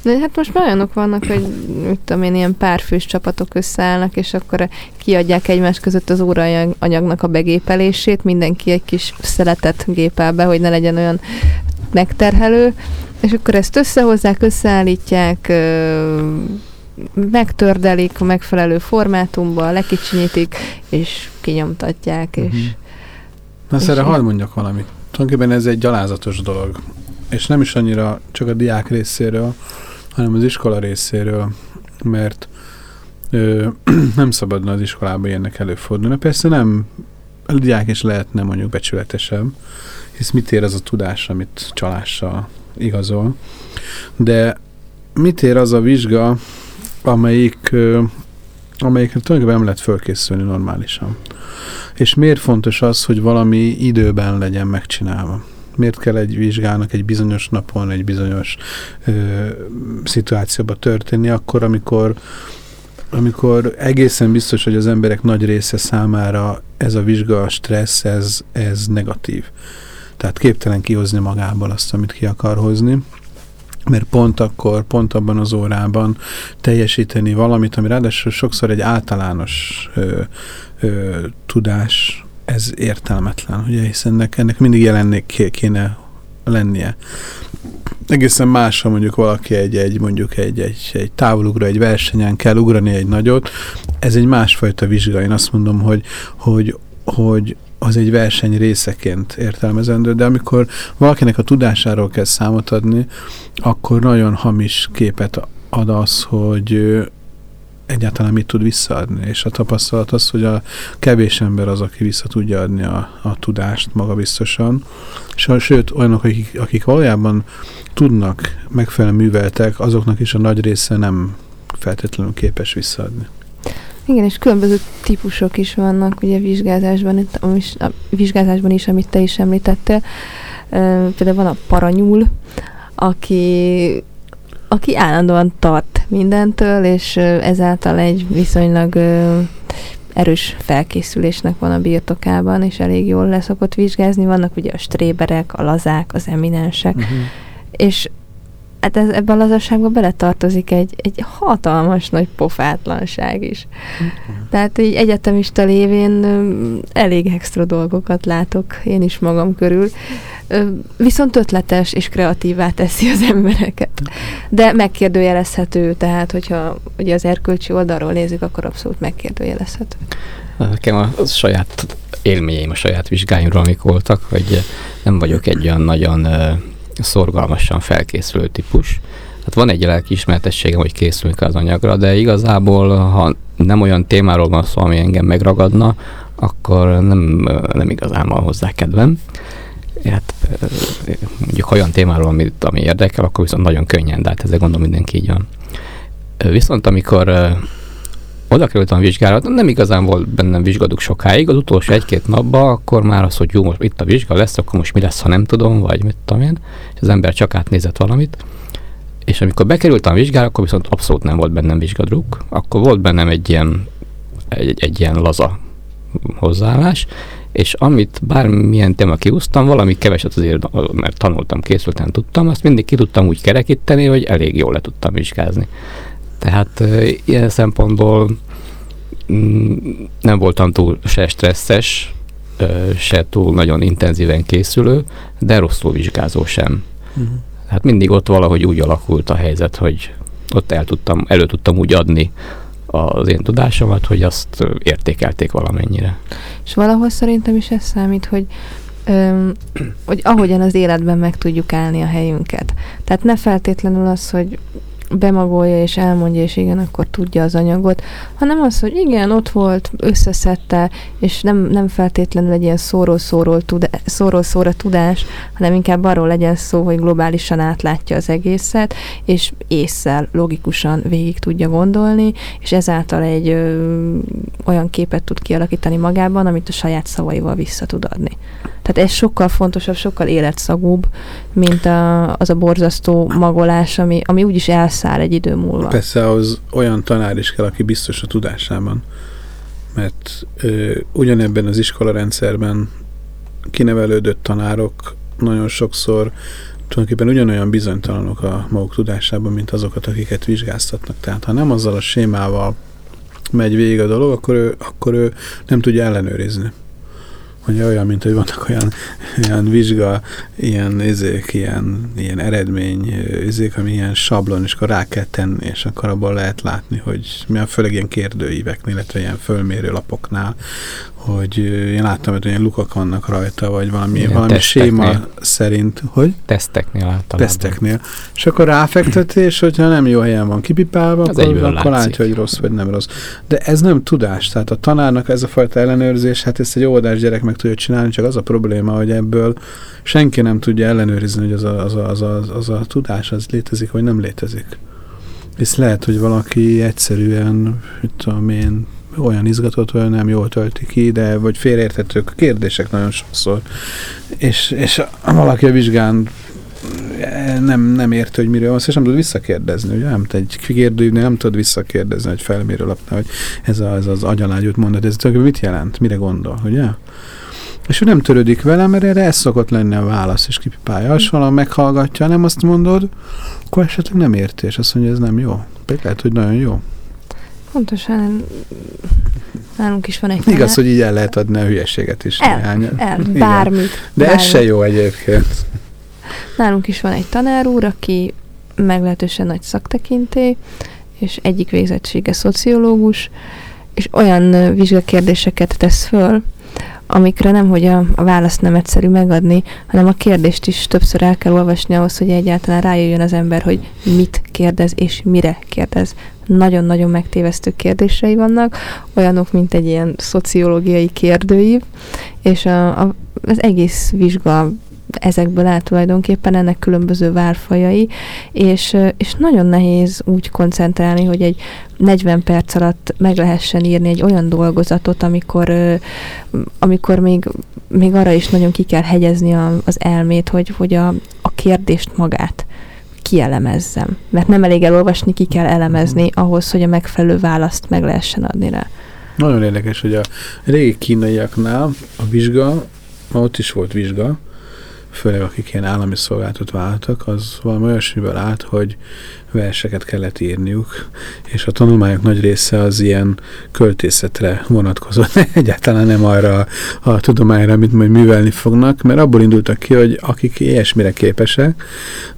De hát most már olyanok vannak, hogy mit tudom én, ilyen párfős csapatok összeállnak, és akkor kiadják egymás között az óraanyagnak a begépelését, mindenki egy kis szeletet gépel be, hogy ne legyen olyan megterhelő, és akkor ezt összehozzák, összeállítják, megtördelik a megfelelő formátumba, lekicsinyítik, és kinyomtatják, és Mhm. Na erre hadd mondjak valamit. Tulajdonképpen ez egy gyalázatos dolog. És nem is annyira csak a diák részéről, hanem az iskola részéről, mert ö, nem szabadna az iskolában ilyenek előfordulni. Persze nem, a diák is lehetne mondjuk becsületesebb, hisz mit ér az a tudás, amit csalással igazol. De mit ér az a vizsga, amelyik, amelyikre tulajdonképpen nem lehet fölkészülni normálisan. És miért fontos az, hogy valami időben legyen megcsinálva? Miért kell egy vizsgának egy bizonyos napon, egy bizonyos ö, szituációba történni, akkor, amikor, amikor egészen biztos, hogy az emberek nagy része számára ez a vizsga, a stressz, ez, ez negatív. Tehát képtelen kihozni magából azt, amit ki akar hozni mert pont akkor, pont abban az órában teljesíteni valamit, ami ráadásul sokszor egy általános ö, ö, tudás, ez értelmetlen, ugye, hiszen ennek, ennek mindig jelennék ké- kéne lennie. Egészen más, ha mondjuk valaki egy, egy mondjuk egy, egy, egy távolugró, egy versenyen kell ugrani egy nagyot, ez egy másfajta vizsga. Én azt mondom, hogy, hogy, hogy az egy verseny részeként értelmezendő, de amikor valakinek a tudásáról kell számot adni, akkor nagyon hamis képet ad az, hogy egyáltalán mit tud visszaadni. És a tapasztalat az, hogy a kevés ember az, aki vissza tudja adni a, a tudást magabiztosan. A, sőt, olyanok, akik, akik valójában tudnak, megfelelően műveltek, azoknak is a nagy része nem feltétlenül képes visszaadni. Igen, és különböző típusok is vannak ugye vizsgázásban, a vizsgázásban is, amit te is említettél. Például van a paranyúl, aki, aki állandóan tart mindentől, és ezáltal egy viszonylag erős felkészülésnek van a birtokában, és elég jól leszokott vizsgázni. Vannak ugye a stréberek, a lazák, az eminensek, Uh-huh. és hát ez, ebben a lazasságban beletartozik egy, egy hatalmas nagy pofátlanság is. Tehát így egyetemista lévén elég extra dolgokat látok én is magam körül. Viszont ötletes és kreatívá teszi az embereket. De megkérdőjelezhető, tehát hogyha ugye az erkölcsi oldalról nézzük, akkor abszolút megkérdőjelezhető. Nekem a, a saját élményeim a saját vizsgáimról, amik voltak, hogy nem vagyok egy olyan nagyon szorgalmasan felkészülő típus. Hát van egy lelkiismeretességem, hogy készülünk az anyagra, de igazából, ha nem olyan témáról van szó, ami engem megragadna, akkor nem, nem igazán van hozzá kedvem. Hát mondjuk ha olyan témáról, amit, ami érdekel, akkor viszont nagyon könnyen, de hát ezzel gondolom mindenki így van. Viszont amikor oda kerültem a vizsgára, nem igazán volt bennem vizsgaduk sokáig, az utolsó egy-két napban, akkor már az, hogy jó, most itt a vizsga lesz, akkor most mi lesz, ha nem tudom, vagy mit tudom én, és az ember csak átnézett valamit. És amikor bekerültem a vizsgára, akkor viszont abszolút nem volt bennem vizsgadruk, akkor volt bennem egy ilyen, egy, egy ilyen laza hozzáállás, és amit bármilyen téma kiúztam, valami keveset azért, mert tanultam, készültem, tudtam, azt mindig ki tudtam úgy kerekíteni, hogy elég jól le tudtam vizsgázni. Tehát ilyen szempontból mm, nem voltam túl se stresszes, se túl nagyon intenzíven készülő, de rosszul vizsgázó sem. Uh-huh. Hát mindig ott valahogy úgy alakult a helyzet, hogy ott el tudtam, elő tudtam úgy adni az én tudásomat, hogy azt értékelték valamennyire. És valahol szerintem is ez számít, hogy öm, hogy ahogyan az életben meg tudjuk állni a helyünket. Tehát ne feltétlenül az, hogy bemagolja és elmondja, és igen, akkor tudja az anyagot, hanem az, hogy igen, ott volt, összeszedte, és nem, nem feltétlenül egy ilyen szóról-szóról szóról-szóra tudás, hanem inkább arról legyen szó, hogy globálisan átlátja az egészet, és észszel, logikusan végig tudja gondolni, és ezáltal egy ö, olyan képet tud kialakítani magában, amit a saját szavaival vissza tud adni. Tehát ez sokkal fontosabb, sokkal életszagúbb, mint a, az a borzasztó magolás, ami, ami úgyis elszáll egy idő múlva. Persze az olyan tanár is kell, aki biztos a tudásában. Mert ö, ugyanebben az iskolarendszerben kinevelődött tanárok nagyon sokszor tulajdonképpen ugyanolyan bizonytalanok a maguk tudásában, mint azokat, akiket vizsgáztatnak. Tehát ha nem azzal a sémával megy végig a dolog, akkor ő, akkor ő nem tudja ellenőrizni hogy olyan, mint hogy vannak olyan, olyan vizsga, ilyen izék, ilyen, ilyen eredmény izék, ami ilyen sablon, és akkor rá kell tenni, és akkor abból lehet látni, hogy mi a főleg ilyen kérdőíveknél, illetve ilyen fölmérő lapoknál, hogy én láttam, hogy ilyen lukak vannak rajta, vagy valami, Igen, valami séma szerint, hogy? Teszteknél általában. Teszteknél. És akkor ráfektetés, hogyha nem jó helyen van kipipálva, az akkor, akkor látja, hogy rossz vagy nem rossz. De ez nem tudás, tehát a tanárnak ez a fajta ellenőrzés, hát ezt egy óvodás gyerek meg tudja csinálni, csak az a probléma, hogy ebből senki nem tudja ellenőrizni, hogy az a, az a, az a, az a tudás az létezik, vagy nem létezik. És lehet, hogy valaki egyszerűen, mit tudom én, olyan izgatott, hogy nem jól tölti ki, de vagy félreérthetők a kérdések nagyon sokszor. És, és valaki a vizsgán nem, nem érti, hogy miről van és nem tud visszakérdezni, ugye? Nem, egy kérdőívnél nem tud visszakérdezni egy felmérőlapnál, hogy ez, a, ez az agyalágyút mondat, ez mit jelent, mire gondol, ugye? És ő nem törődik vele, mert erre ez szokott lenni a válasz, és kipipálja. Ha valami meghallgatja, nem azt mondod, akkor esetleg nem érti, és azt mondja, ez nem jó. Pedig lehet, hogy nagyon jó. Pontosan nálunk is van egy. Igaz, hogy így el lehet adni a hülyeséget is. El, néhány. el bármit. De bármit. ez se jó egyébként. Nálunk is van egy tanár úr, aki meglehetősen nagy szaktekinté, és egyik végzettsége szociológus, és olyan vizsgakérdéseket tesz föl, amikre nem, hogy a, a választ nem egyszerű megadni, hanem a kérdést is többször el kell olvasni ahhoz, hogy egyáltalán rájöjjön az ember, hogy mit kérdez és mire kérdez. Nagyon-nagyon megtévesztő kérdései vannak, olyanok, mint egy ilyen szociológiai kérdőív, és a, a, az egész vizsga ezekből áll tulajdonképpen ennek különböző várfajai, és, és nagyon nehéz úgy koncentrálni, hogy egy 40 perc alatt meg lehessen írni egy olyan dolgozatot, amikor, amikor még, még arra is nagyon ki kell hegyezni a, az elmét, hogy, hogy a, a kérdést magát kielemezzem. Mert nem elég elolvasni, ki kell elemezni ahhoz, hogy a megfelelő választ meg lehessen adni rá. Nagyon érdekes, hogy a régi kínaiaknál a vizsga, ott is volt vizsga, főleg akik ilyen állami szolgáltat váltak, az valami olyasmiből állt, hogy verseket kellett írniuk, és a tanulmányok nagy része az ilyen költészetre vonatkozott, egyáltalán nem arra a, tudományra, amit majd művelni fognak, mert abból indultak ki, hogy akik ilyesmire képesek,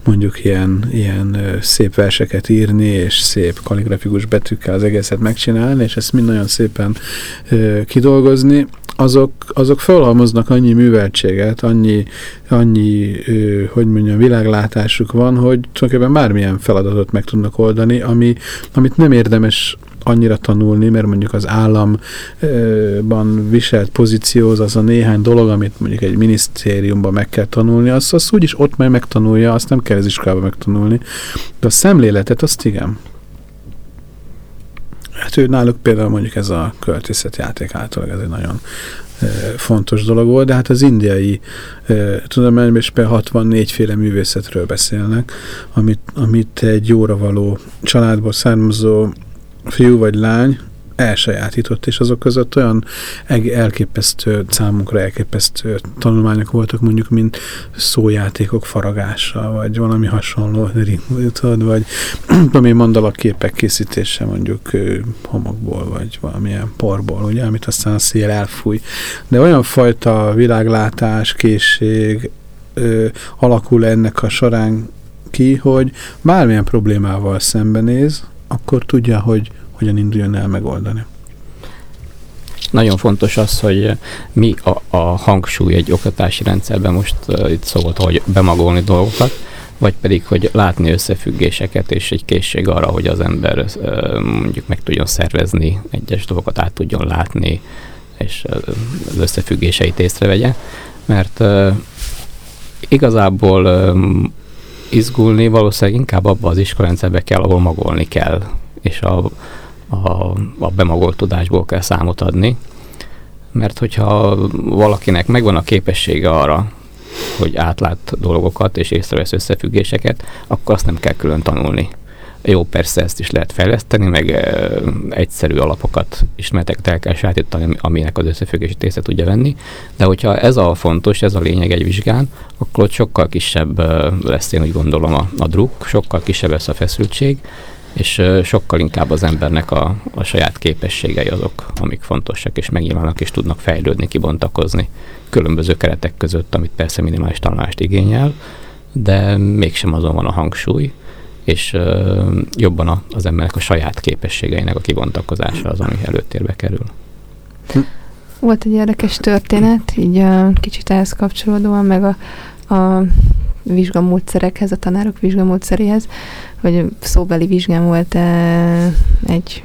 mondjuk ilyen, ilyen szép verseket írni, és szép kaligrafikus betűkkel az egészet megcsinálni, és ezt mind nagyon szépen ö, kidolgozni, azok, azok felhalmoznak annyi műveltséget, annyi, annyi ö, hogy mondjam, világlátásuk van, hogy tulajdonképpen bármilyen feladatot meg tudnak oldani, ami, amit nem érdemes annyira tanulni, mert mondjuk az államban viselt pozíció az a néhány dolog, amit mondjuk egy minisztériumban meg kell tanulni, azt, azt úgyis ott majd megtanulja, azt nem kell az iskolában megtanulni. De a szemléletet, azt igen. Hát ő náluk például mondjuk ez a költészetjáték által ez egy nagyon fontos dolog volt, de hát az indiai tudományban is például 64 féle művészetről beszélnek, amit, amit egy jóra való családból származó fiú vagy lány elsajátított, és azok között olyan elképesztő, számunkra elképesztő tanulmányok voltak, mondjuk, mint szójátékok faragása, vagy valami hasonló, tudod, vagy valami mandalaképek készítése, mondjuk homokból, vagy valamilyen porból, ugye, amit aztán a szél elfúj. De olyan fajta világlátás, készség ö, alakul ennek a során ki, hogy bármilyen problémával szembenéz, akkor tudja, hogy hogyan induljon el megoldani. Nagyon fontos az, hogy mi a, a hangsúly egy oktatási rendszerben, most uh, itt szó volt, hogy bemagolni dolgokat, vagy pedig, hogy látni összefüggéseket, és egy készség arra, hogy az ember uh, mondjuk meg tudjon szervezni egyes dolgokat, át tudjon látni, és uh, az összefüggéseit észrevegye. Mert uh, igazából um, izgulni valószínűleg inkább abba az iskolarendszerbe kell, ahol magolni kell, és a a, a bemagolt tudásból kell számot adni, mert hogyha valakinek megvan a képessége arra, hogy átlát dolgokat és észrevesz összefüggéseket, akkor azt nem kell külön tanulni. Jó, persze ezt is lehet fejleszteni, meg e, egyszerű alapokat, ismereteket el kell sajátítani, aminek az összefüggését észre tudja venni, de hogyha ez a fontos, ez a lényeg egy vizsgán, akkor ott sokkal kisebb e, lesz, én úgy gondolom a, a druk, sokkal kisebb lesz a feszültség, és sokkal inkább az embernek a, a saját képességei azok, amik fontosak, és megnyilvánulnak, és tudnak fejlődni, kibontakozni különböző keretek között, amit persze minimális tanulást igényel, de mégsem azon van a hangsúly, és uh, jobban a, az embernek a saját képességeinek a kibontakozása az, ami előtérbe kerül. Volt egy érdekes történet, így uh, kicsit ehhez kapcsolódóan, meg a, a vizsgamódszerekhez, a tanárok vizsgamódszeréhez, hogy szóbeli vizsgám volt egy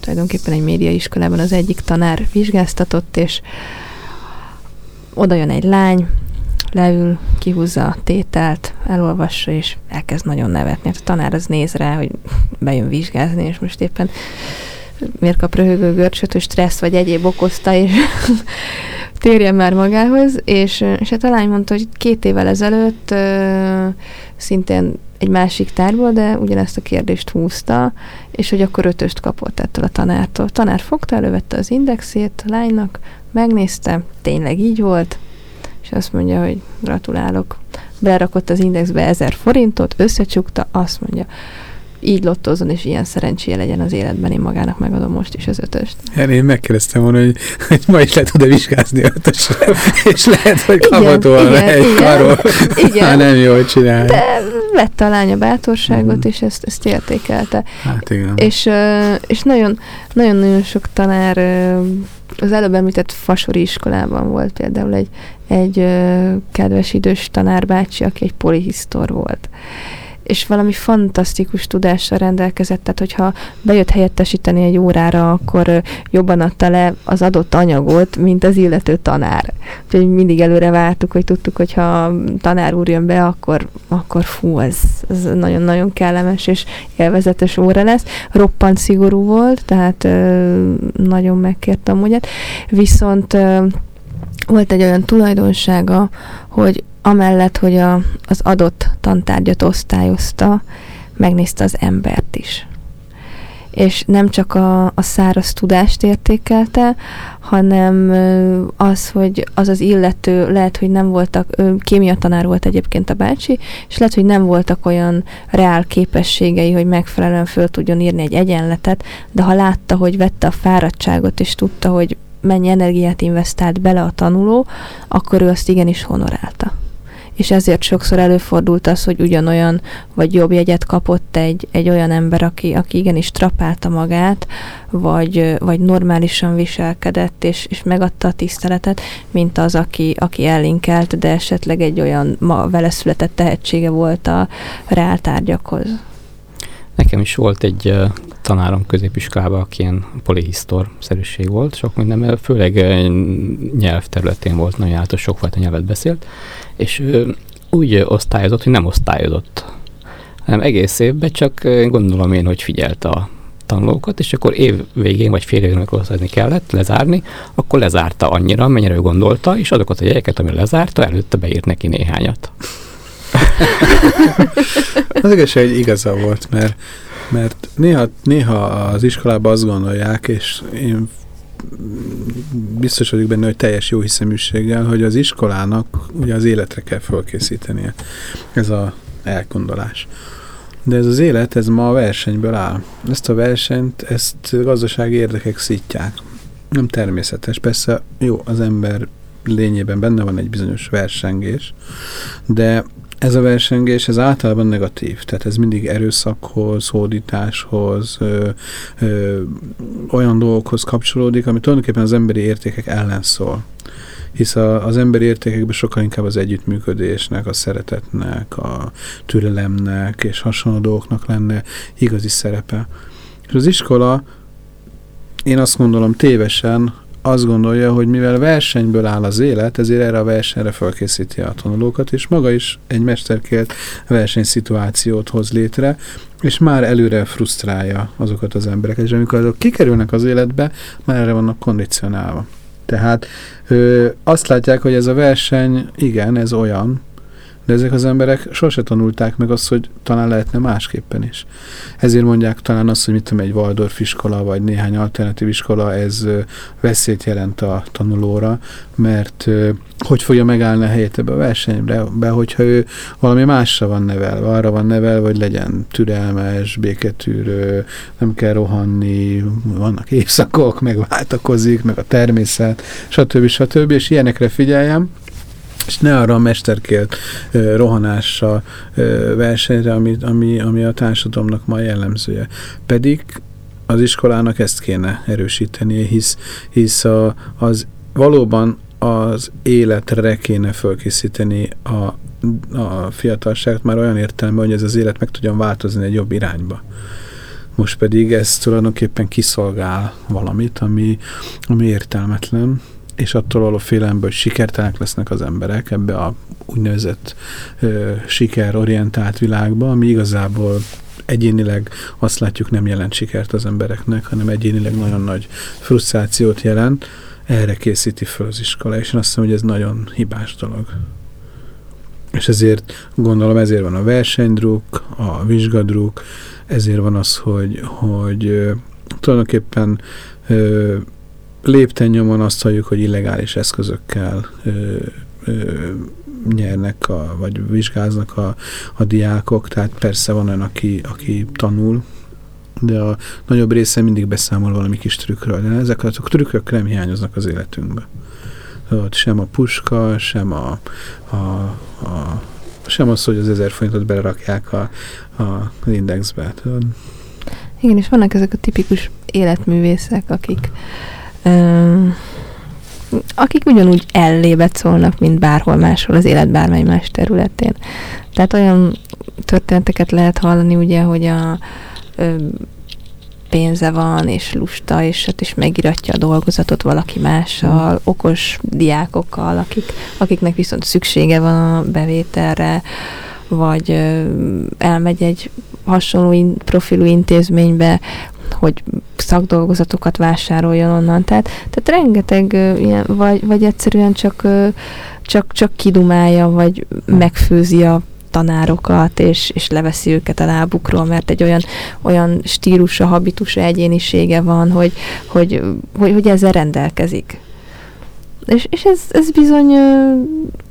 tulajdonképpen egy médiaiskolában az egyik tanár vizsgáztatott, és oda jön egy lány, leül, kihúzza a tételt, elolvassa, és elkezd nagyon nevetni. Hát a tanár az néz rá, hogy bejön vizsgázni, és most éppen miért kap röhögő görcsöt, hogy stressz vagy egyéb okozta, és térjen már magához, és, és hát a lány mondta, hogy két évvel ezelőtt uh, szintén egy másik tárból, de ugyanezt a kérdést húzta, és hogy akkor ötöst kapott ettől a tanártól. A tanár fogta, elővette az indexét a lánynak, megnézte, tényleg így volt, és azt mondja, hogy gratulálok. Berakott az indexbe ezer forintot, összecsukta, azt mondja, így lottozzon, és ilyen szerencséje legyen az életben, én magának megadom most is az ötöst. Hát én megkérdeztem volna, hogy, hogy ma is le tud-e vizsgázni ötösre, és lehet, hogy kapott volna egy karról, igen. nem jól csinál. De vette a lánya bátorságot, mm. és ezt, ezt értékelte. Hát igen. És, és nagyon, nagyon-nagyon sok tanár, az előbb említett Fasori iskolában volt például egy, egy kedves idős tanárbácsi, aki egy polihisztor volt és valami fantasztikus tudással rendelkezett, tehát hogyha bejött helyettesíteni egy órára, akkor jobban adta le az adott anyagot, mint az illető tanár. Úgyhogy mindig előre vártuk, hogy tudtuk, hogy ha tanár úr jön be, akkor, akkor fú, ez, ez nagyon-nagyon kellemes és élvezetes óra lesz. Roppant szigorú volt, tehát nagyon megkértem amúgy. Viszont ö, volt egy olyan tulajdonsága, hogy amellett, hogy a, az adott tantárgyat osztályozta, megnézte az embert is. És nem csak a, a száraz tudást értékelte, hanem az, hogy az az illető, lehet, hogy nem voltak, kémia tanár volt egyébként a bácsi, és lehet, hogy nem voltak olyan reál képességei, hogy megfelelően föl tudjon írni egy egyenletet, de ha látta, hogy vette a fáradtságot, és tudta, hogy mennyi energiát investált bele a tanuló, akkor ő azt igenis honorálta és ezért sokszor előfordult az, hogy ugyanolyan vagy jobb jegyet kapott egy, egy olyan ember, aki, aki igenis trapálta magát, vagy, vagy normálisan viselkedett, és, és megadta a tiszteletet, mint az, aki, aki ellinkelt, de esetleg egy olyan ma vele született tehetsége volt a reáltárgyakhoz. Nekem is volt egy uh, tanárom középiskolában, aki ilyen polihisztor szerűség volt, sok minden, főleg uh, nyelvterületén volt, nagyon általános sokfajta nyelvet beszélt, és ő úgy osztályozott, hogy nem osztályozott, hanem egész évben csak gondolom én, hogy figyelt a tanulókat, és akkor év végén vagy fél évig, amikor kellett lezárni, akkor lezárta annyira, amennyire ő gondolta, és azokat a jegyeket, ami lezárta, előtte beírt neki néhányat. az igazság, hogy igaza volt, mert, mert néha, néha az iskolában azt gondolják, és én biztos vagyok benne, hogy teljes jó hiszeműséggel, hogy az iskolának ugye az életre kell fölkészítenie. Ez a elgondolás. De ez az élet, ez ma a versenyből áll. Ezt a versenyt, ezt gazdasági érdekek szítják. Nem természetes. Persze jó, az ember lényében benne van egy bizonyos versengés, de ez a versengés, ez általában negatív, tehát ez mindig erőszakhoz, hódításhoz, ö, ö, olyan dolgokhoz kapcsolódik, ami tulajdonképpen az emberi értékek ellen szól. Hisz a, az emberi értékekben sokkal inkább az együttműködésnek, a szeretetnek, a türelemnek és hasonló dolgoknak lenne igazi szerepe. És az iskola, én azt gondolom tévesen azt gondolja, hogy mivel versenyből áll az élet, ezért erre a versenyre felkészíti a tanulókat, és maga is egy mesterkélt versenyszituációt hoz létre, és már előre frusztrálja azokat az embereket, és amikor azok kikerülnek az életbe, már erre vannak kondicionálva. Tehát ö, azt látják, hogy ez a verseny, igen, ez olyan, de ezek az emberek sose tanulták meg azt, hogy talán lehetne másképpen is. Ezért mondják talán azt, hogy mit tudom, egy Waldorf iskola, vagy néhány alternatív iskola, ez veszélyt jelent a tanulóra, mert hogy fogja megállni a helyét ebbe a versenybe, be, hogyha ő valami másra van nevelve, arra van nevelve, hogy legyen türelmes, béketűrő, nem kell rohanni, vannak évszakok, megváltakozik, meg a természet, stb. stb. és ilyenekre figyeljem, és ne arra a mesterkélt rohanásra uh, versenyre, ami, ami, ami a társadalomnak ma jellemzője. Pedig az iskolának ezt kéne erősítenie, hisz, hisz a, az valóban az életre kéne fölkészíteni a, a fiatalságot már olyan értelemben, hogy ez az élet meg tudjon változni egy jobb irányba. Most pedig ez tulajdonképpen kiszolgál valamit, ami, ami értelmetlen, és attól való félelemből, hogy sikertelenek lesznek az emberek ebbe a úgynevezett ö, sikerorientált világba, ami igazából egyénileg azt látjuk nem jelent sikert az embereknek, hanem egyénileg nagyon nagy frusztrációt jelent, erre készíti fel az iskola, és én azt hiszem, hogy ez nagyon hibás dolog. És ezért gondolom, ezért van a versenydruk, a vizsgadruk, ezért van az, hogy, hogy tulajdonképpen lépten nyomon azt halljuk, hogy illegális eszközökkel ö, ö, nyernek, a, vagy vizsgáznak a, a diákok, tehát persze van olyan, aki, aki tanul, de a nagyobb része mindig beszámol valami kis trükkről, de ezek a trükkök nem hiányoznak az életünkbe. Ott sem a puska, sem a, a, a sem az, hogy az ezer forintot belerakják a, a, indexbe. Igen, és vannak ezek a tipikus életművészek, akik akik ugyanúgy ellébet szólnak, mint bárhol máshol az élet bármely más területén. Tehát olyan történeteket lehet hallani, ugye, hogy a ö, pénze van, és lusta, és hát is megiratja a dolgozatot valaki mással, okos diákokkal, akik, akiknek viszont szüksége van a bevételre, vagy ö, elmegy egy hasonló in, profilú intézménybe, hogy szakdolgozatokat vásároljon onnan. Tehát, tehát rengeteg ilyen, vagy, vagy egyszerűen csak, csak, csak kidumálja, vagy megfőzi a tanárokat, és, és leveszi őket a lábukról, mert egy olyan, olyan stílusa, habitusa, egyénisége van, hogy, hogy, hogy, hogy ezzel rendelkezik. És, és ez, ez bizony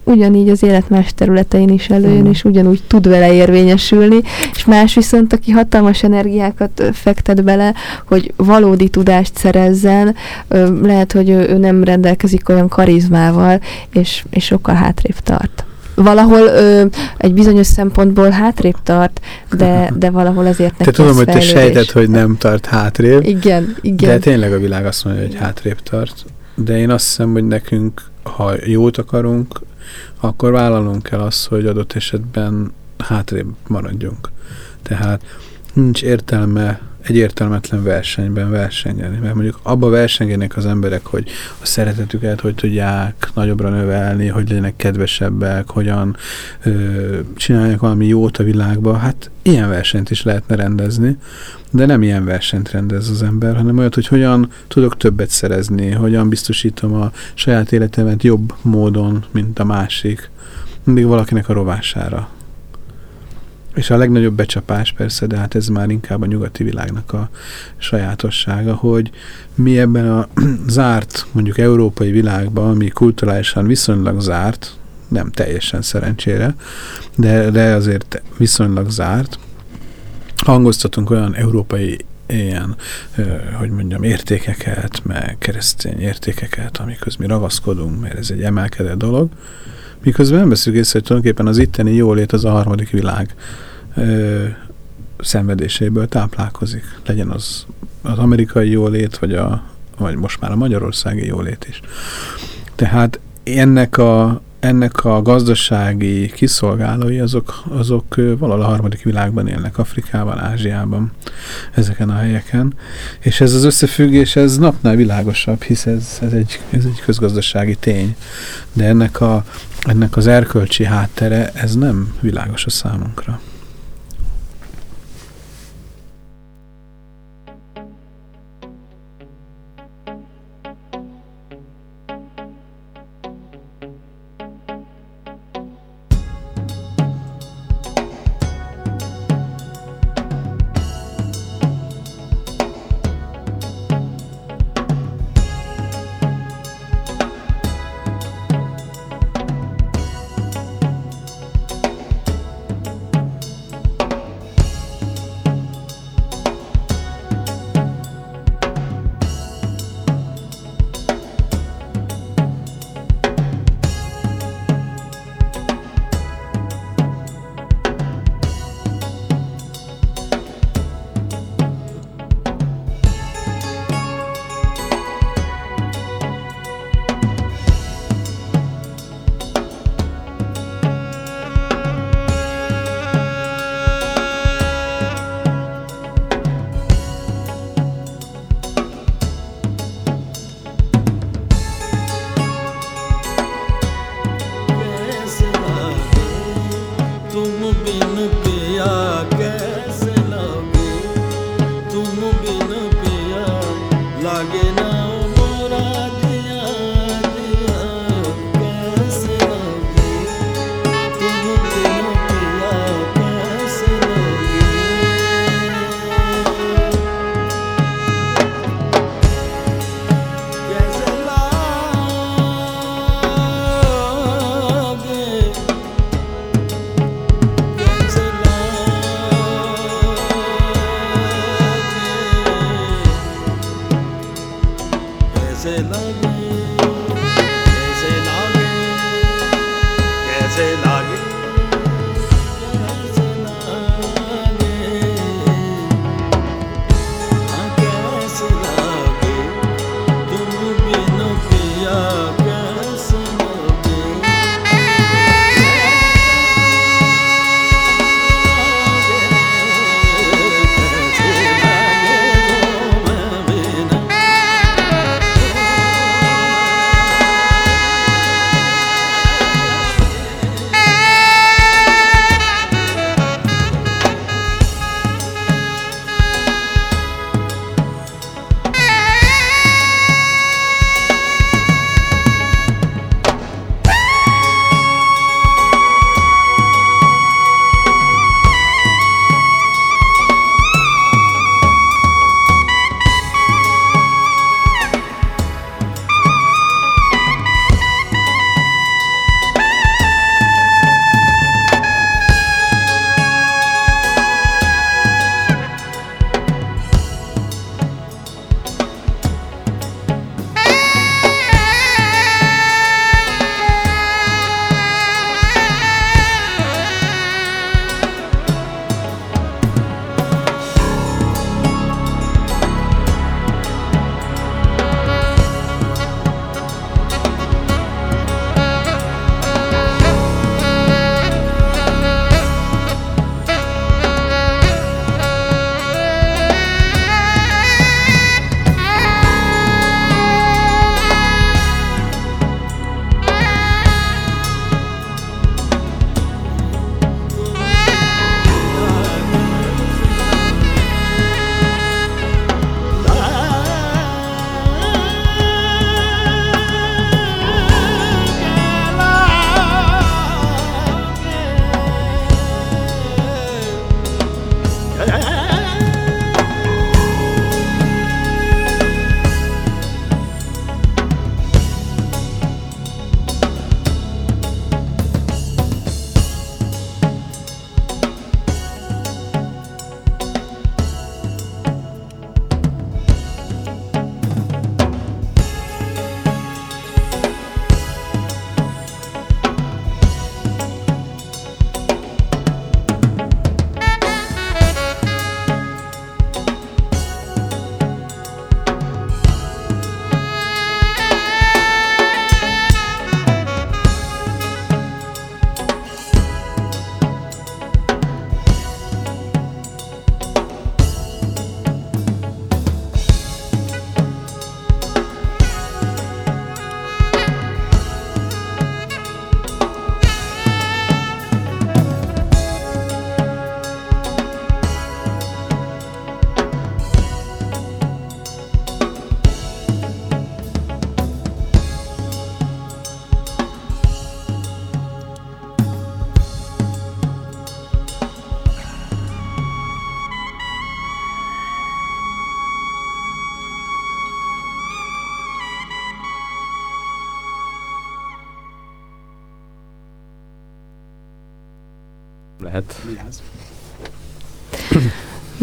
ugyanígy az élet más területein is előjön, uh-huh. és ugyanúgy tud vele érvényesülni, és más viszont, aki hatalmas energiákat fektet bele, hogy valódi tudást szerezzen, lehet, hogy ő, nem rendelkezik olyan karizmával, és, és sokkal hátrébb tart valahol ö, egy bizonyos szempontból hátrébb tart, de, de valahol azért neki Te tudom, hogy te sejted, hogy nem tart hátrébb. Igen, igen. De tényleg a világ azt mondja, hogy hátrébb tart de én azt hiszem, hogy nekünk, ha jót akarunk, akkor vállalunk kell azt, hogy adott esetben hátrébb maradjunk. Tehát nincs értelme egy értelmetlen versenyben versenyelni, mert mondjuk abba versengenek az emberek, hogy a szeretetüket hogy tudják nagyobbra növelni, hogy legyenek kedvesebbek, hogyan ö, csinálják valami jót a világba, hát ilyen versenyt is lehetne rendezni, de nem ilyen versenyt rendez az ember, hanem olyat, hogy hogyan tudok többet szerezni, hogyan biztosítom a saját életemet jobb módon, mint a másik, mindig valakinek a rovására. És a legnagyobb becsapás persze, de hát ez már inkább a nyugati világnak a sajátossága, hogy mi ebben a zárt, mondjuk európai világban, ami kulturálisan viszonylag zárt, nem teljesen szerencsére, de, de azért viszonylag zárt, hangoztatunk olyan európai ilyen, hogy mondjam, értékeket, meg keresztény értékeket, amikhöz mi ragaszkodunk, mert ez egy emelkedett dolog, miközben nem veszük észre, hogy tulajdonképpen az itteni jólét az a harmadik világ ö, szenvedéséből táplálkozik. Legyen az az amerikai jólét, vagy, a, vagy most már a magyarországi jólét is. Tehát ennek a, ennek a gazdasági kiszolgálói azok, azok valahol a harmadik világban élnek, Afrikában, Ázsiában, ezeken a helyeken. És ez az összefüggés, ez napnál világosabb, hisz ez, ez, egy, ez egy közgazdasági tény. De ennek, a, ennek az erkölcsi háttere, ez nem világos a számunkra.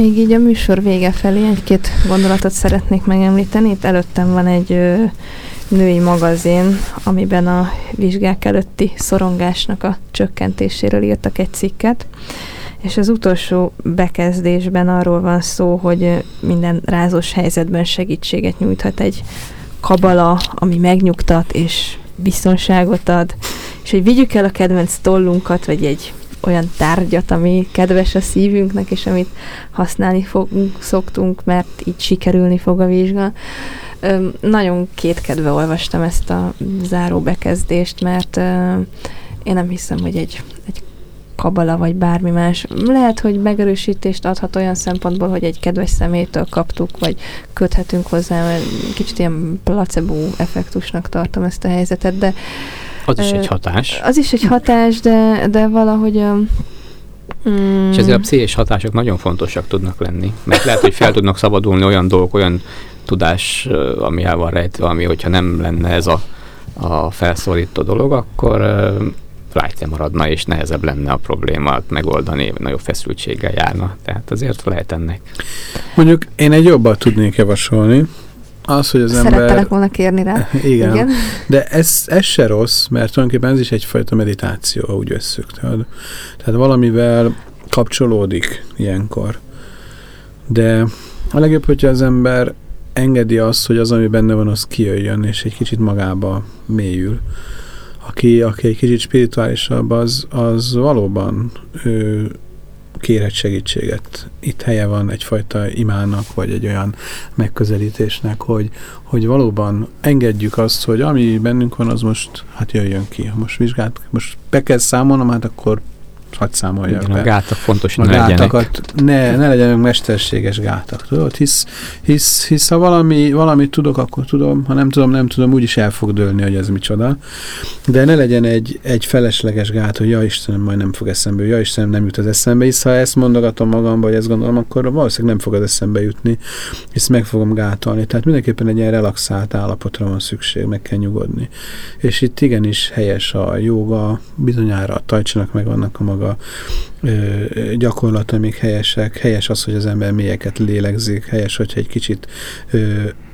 Még így a műsor vége felé egy-két gondolatot szeretnék megemlíteni. Itt előttem van egy ö, női magazin, amiben a vizsgák előtti szorongásnak a csökkentéséről írtak egy cikket. És az utolsó bekezdésben arról van szó, hogy minden rázós helyzetben segítséget nyújthat egy kabala, ami megnyugtat és biztonságot ad, és hogy vigyük el a kedvenc tollunkat, vagy egy olyan tárgyat, ami kedves a szívünknek, és amit használni fogunk, szoktunk, mert így sikerülni fog a vizsga. Nagyon kétkedve olvastam ezt a záró bekezdést, mert én nem hiszem, hogy egy, egy kabala vagy bármi más. Lehet, hogy megerősítést adhat olyan szempontból, hogy egy kedves szemétől kaptuk, vagy köthetünk hozzá, mert kicsit ilyen placebo effektusnak tartom ezt a helyzetet, de Az is egy hatás. az is egy hatás, de, de valahogy mm, És ezért a pszichés hatások nagyon fontosak tudnak lenni. Mert lehet, hogy fel tudnak szabadulni olyan dolgok, olyan tudás, ami el van rejtve, ami hogyha nem lenne ez a, a felszólító dolog, akkor lájtja maradna, és nehezebb lenne a problémát megoldani, nagyobb feszültséggel járna. Tehát azért lehet ennek. Mondjuk én egy jobbat tudnék javasolni. Az, hogy az Szerettelek ember... volna kérni rá. Igen. Igen. De ez, ez se rossz, mert tulajdonképpen ez is egyfajta meditáció, úgy vesszük. Tehát, tehát valamivel kapcsolódik ilyenkor. De a legjobb, hogyha az ember engedi azt, hogy az, ami benne van, az kijöjjön, és egy kicsit magába mélyül. Aki, aki egy kicsit spirituálisabb, az, az valóban ő, kérhet segítséget. Itt helye van egyfajta imának, vagy egy olyan megközelítésnek, hogy, hogy valóban engedjük azt, hogy ami bennünk van, az most hát jöjjön ki. Most vizsgát, most be kell számolnom, hát akkor hadd számoljak Igen, a be. gátak fontos, A ne legyenek. gátakat, ne, ne legyenek mesterséges gátak, tudod? Hisz, hisz, hisz ha valami, valamit tudok, akkor tudom, ha nem tudom, nem tudom, úgyis el fog dőlni, hogy ez micsoda. De ne legyen egy, egy felesleges gát, hogy ja Istenem, majd nem fog eszembe, ja Istenem, nem jut az eszembe, hisz ha ezt mondogatom magamba, vagy ezt gondolom, akkor valószínűleg nem fog az eszembe jutni, hisz meg fogom gátolni. Tehát mindenképpen egy ilyen relaxált állapotra van szükség, meg kell nyugodni. És itt igenis helyes a joga, bizonyára a tajcsinak meg vannak a maga ö, gyakorlata még helyesek. Helyes az, hogy az ember mélyeket lélegzik, helyes, hogyha egy kicsit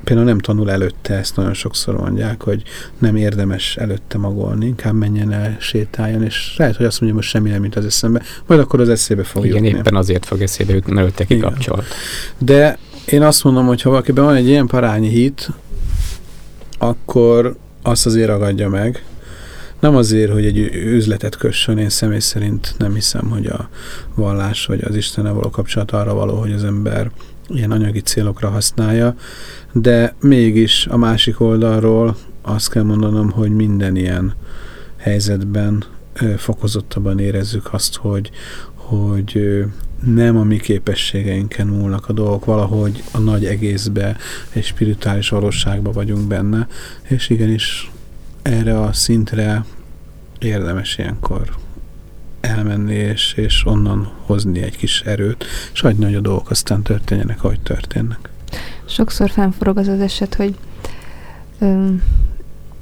például nem tanul előtte, ezt nagyon sokszor mondják, hogy nem érdemes előtte magolni, inkább menjen el, sétáljon, és lehet, hogy azt mondja, most semmi nem jut az eszembe, majd akkor az eszébe fog Igen, jutni. éppen azért fog eszébe jutni, előtte kikapcsolt. De én azt mondom, hogy ha valakiben van egy ilyen parányi hit, akkor azt azért ragadja meg. Nem azért, hogy egy üzletet kössön, én személy szerint nem hiszem, hogy a vallás vagy az Istennel való kapcsolat arra való, hogy az ember ilyen anyagi célokra használja, de mégis a másik oldalról azt kell mondanom, hogy minden ilyen helyzetben fokozottabban érezzük azt, hogy, hogy nem a mi képességeinken múlnak a dolgok, valahogy a nagy egészbe, egy spirituális valóságba vagyunk benne, és igenis erre a szintre érdemes ilyenkor elmenni, és, és onnan hozni egy kis erőt, és hagyni, hogy a dolgok aztán történjenek, ahogy történnek. Sokszor fennforog az az eset, hogy öm,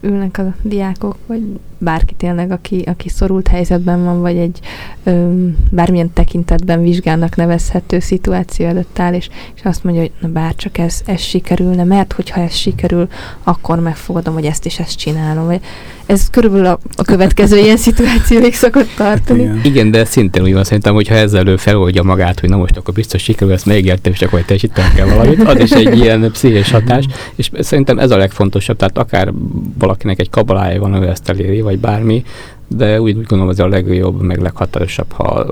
ülnek a diákok, vagy bárki tényleg, aki, aki szorult helyzetben van, vagy egy öm, bármilyen tekintetben vizsgának nevezhető szituáció előtt áll, és, és azt mondja, hogy na bár csak ez, ez sikerülne, mert hogyha ez sikerül, akkor megfogadom, hogy ezt is ezt csinálom. Vagy ez körülbelül a, a következő ilyen szituációig szokott tartani. Igen. Igen, de szintén úgy van szerintem, hogyha ezzel ő feloldja magát, hogy na most akkor biztos sikerül, ezt megígértem, és csak hogy teljesítem kell valamit, az is egy ilyen pszichés hatás, és szerintem ez a legfontosabb, tehát akár valakinek egy kabalája van, ő ezt eléri, vagy bármi, de úgy, úgy gondolom az a legjobb, meg leghatárosabb, ha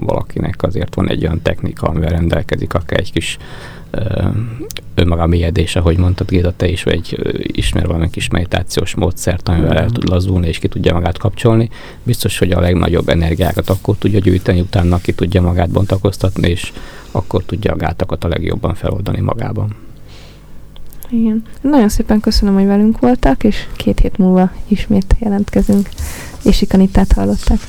valakinek azért van egy olyan technika, amivel rendelkezik, akár egy kis önmaga mélyedés, ahogy mondtad Géza, te is, vagy ismer valami kis meditációs módszert, amivel el tud lazulni, és ki tudja magát kapcsolni. Biztos, hogy a legnagyobb energiákat akkor tudja gyűjteni, utána ki tudja magát bontakoztatni, és akkor tudja a gátakat a legjobban feloldani magában. Igen. Nagyon szépen köszönöm, hogy velünk voltak, és két hét múlva ismét jelentkezünk. És Ikanitát hallották.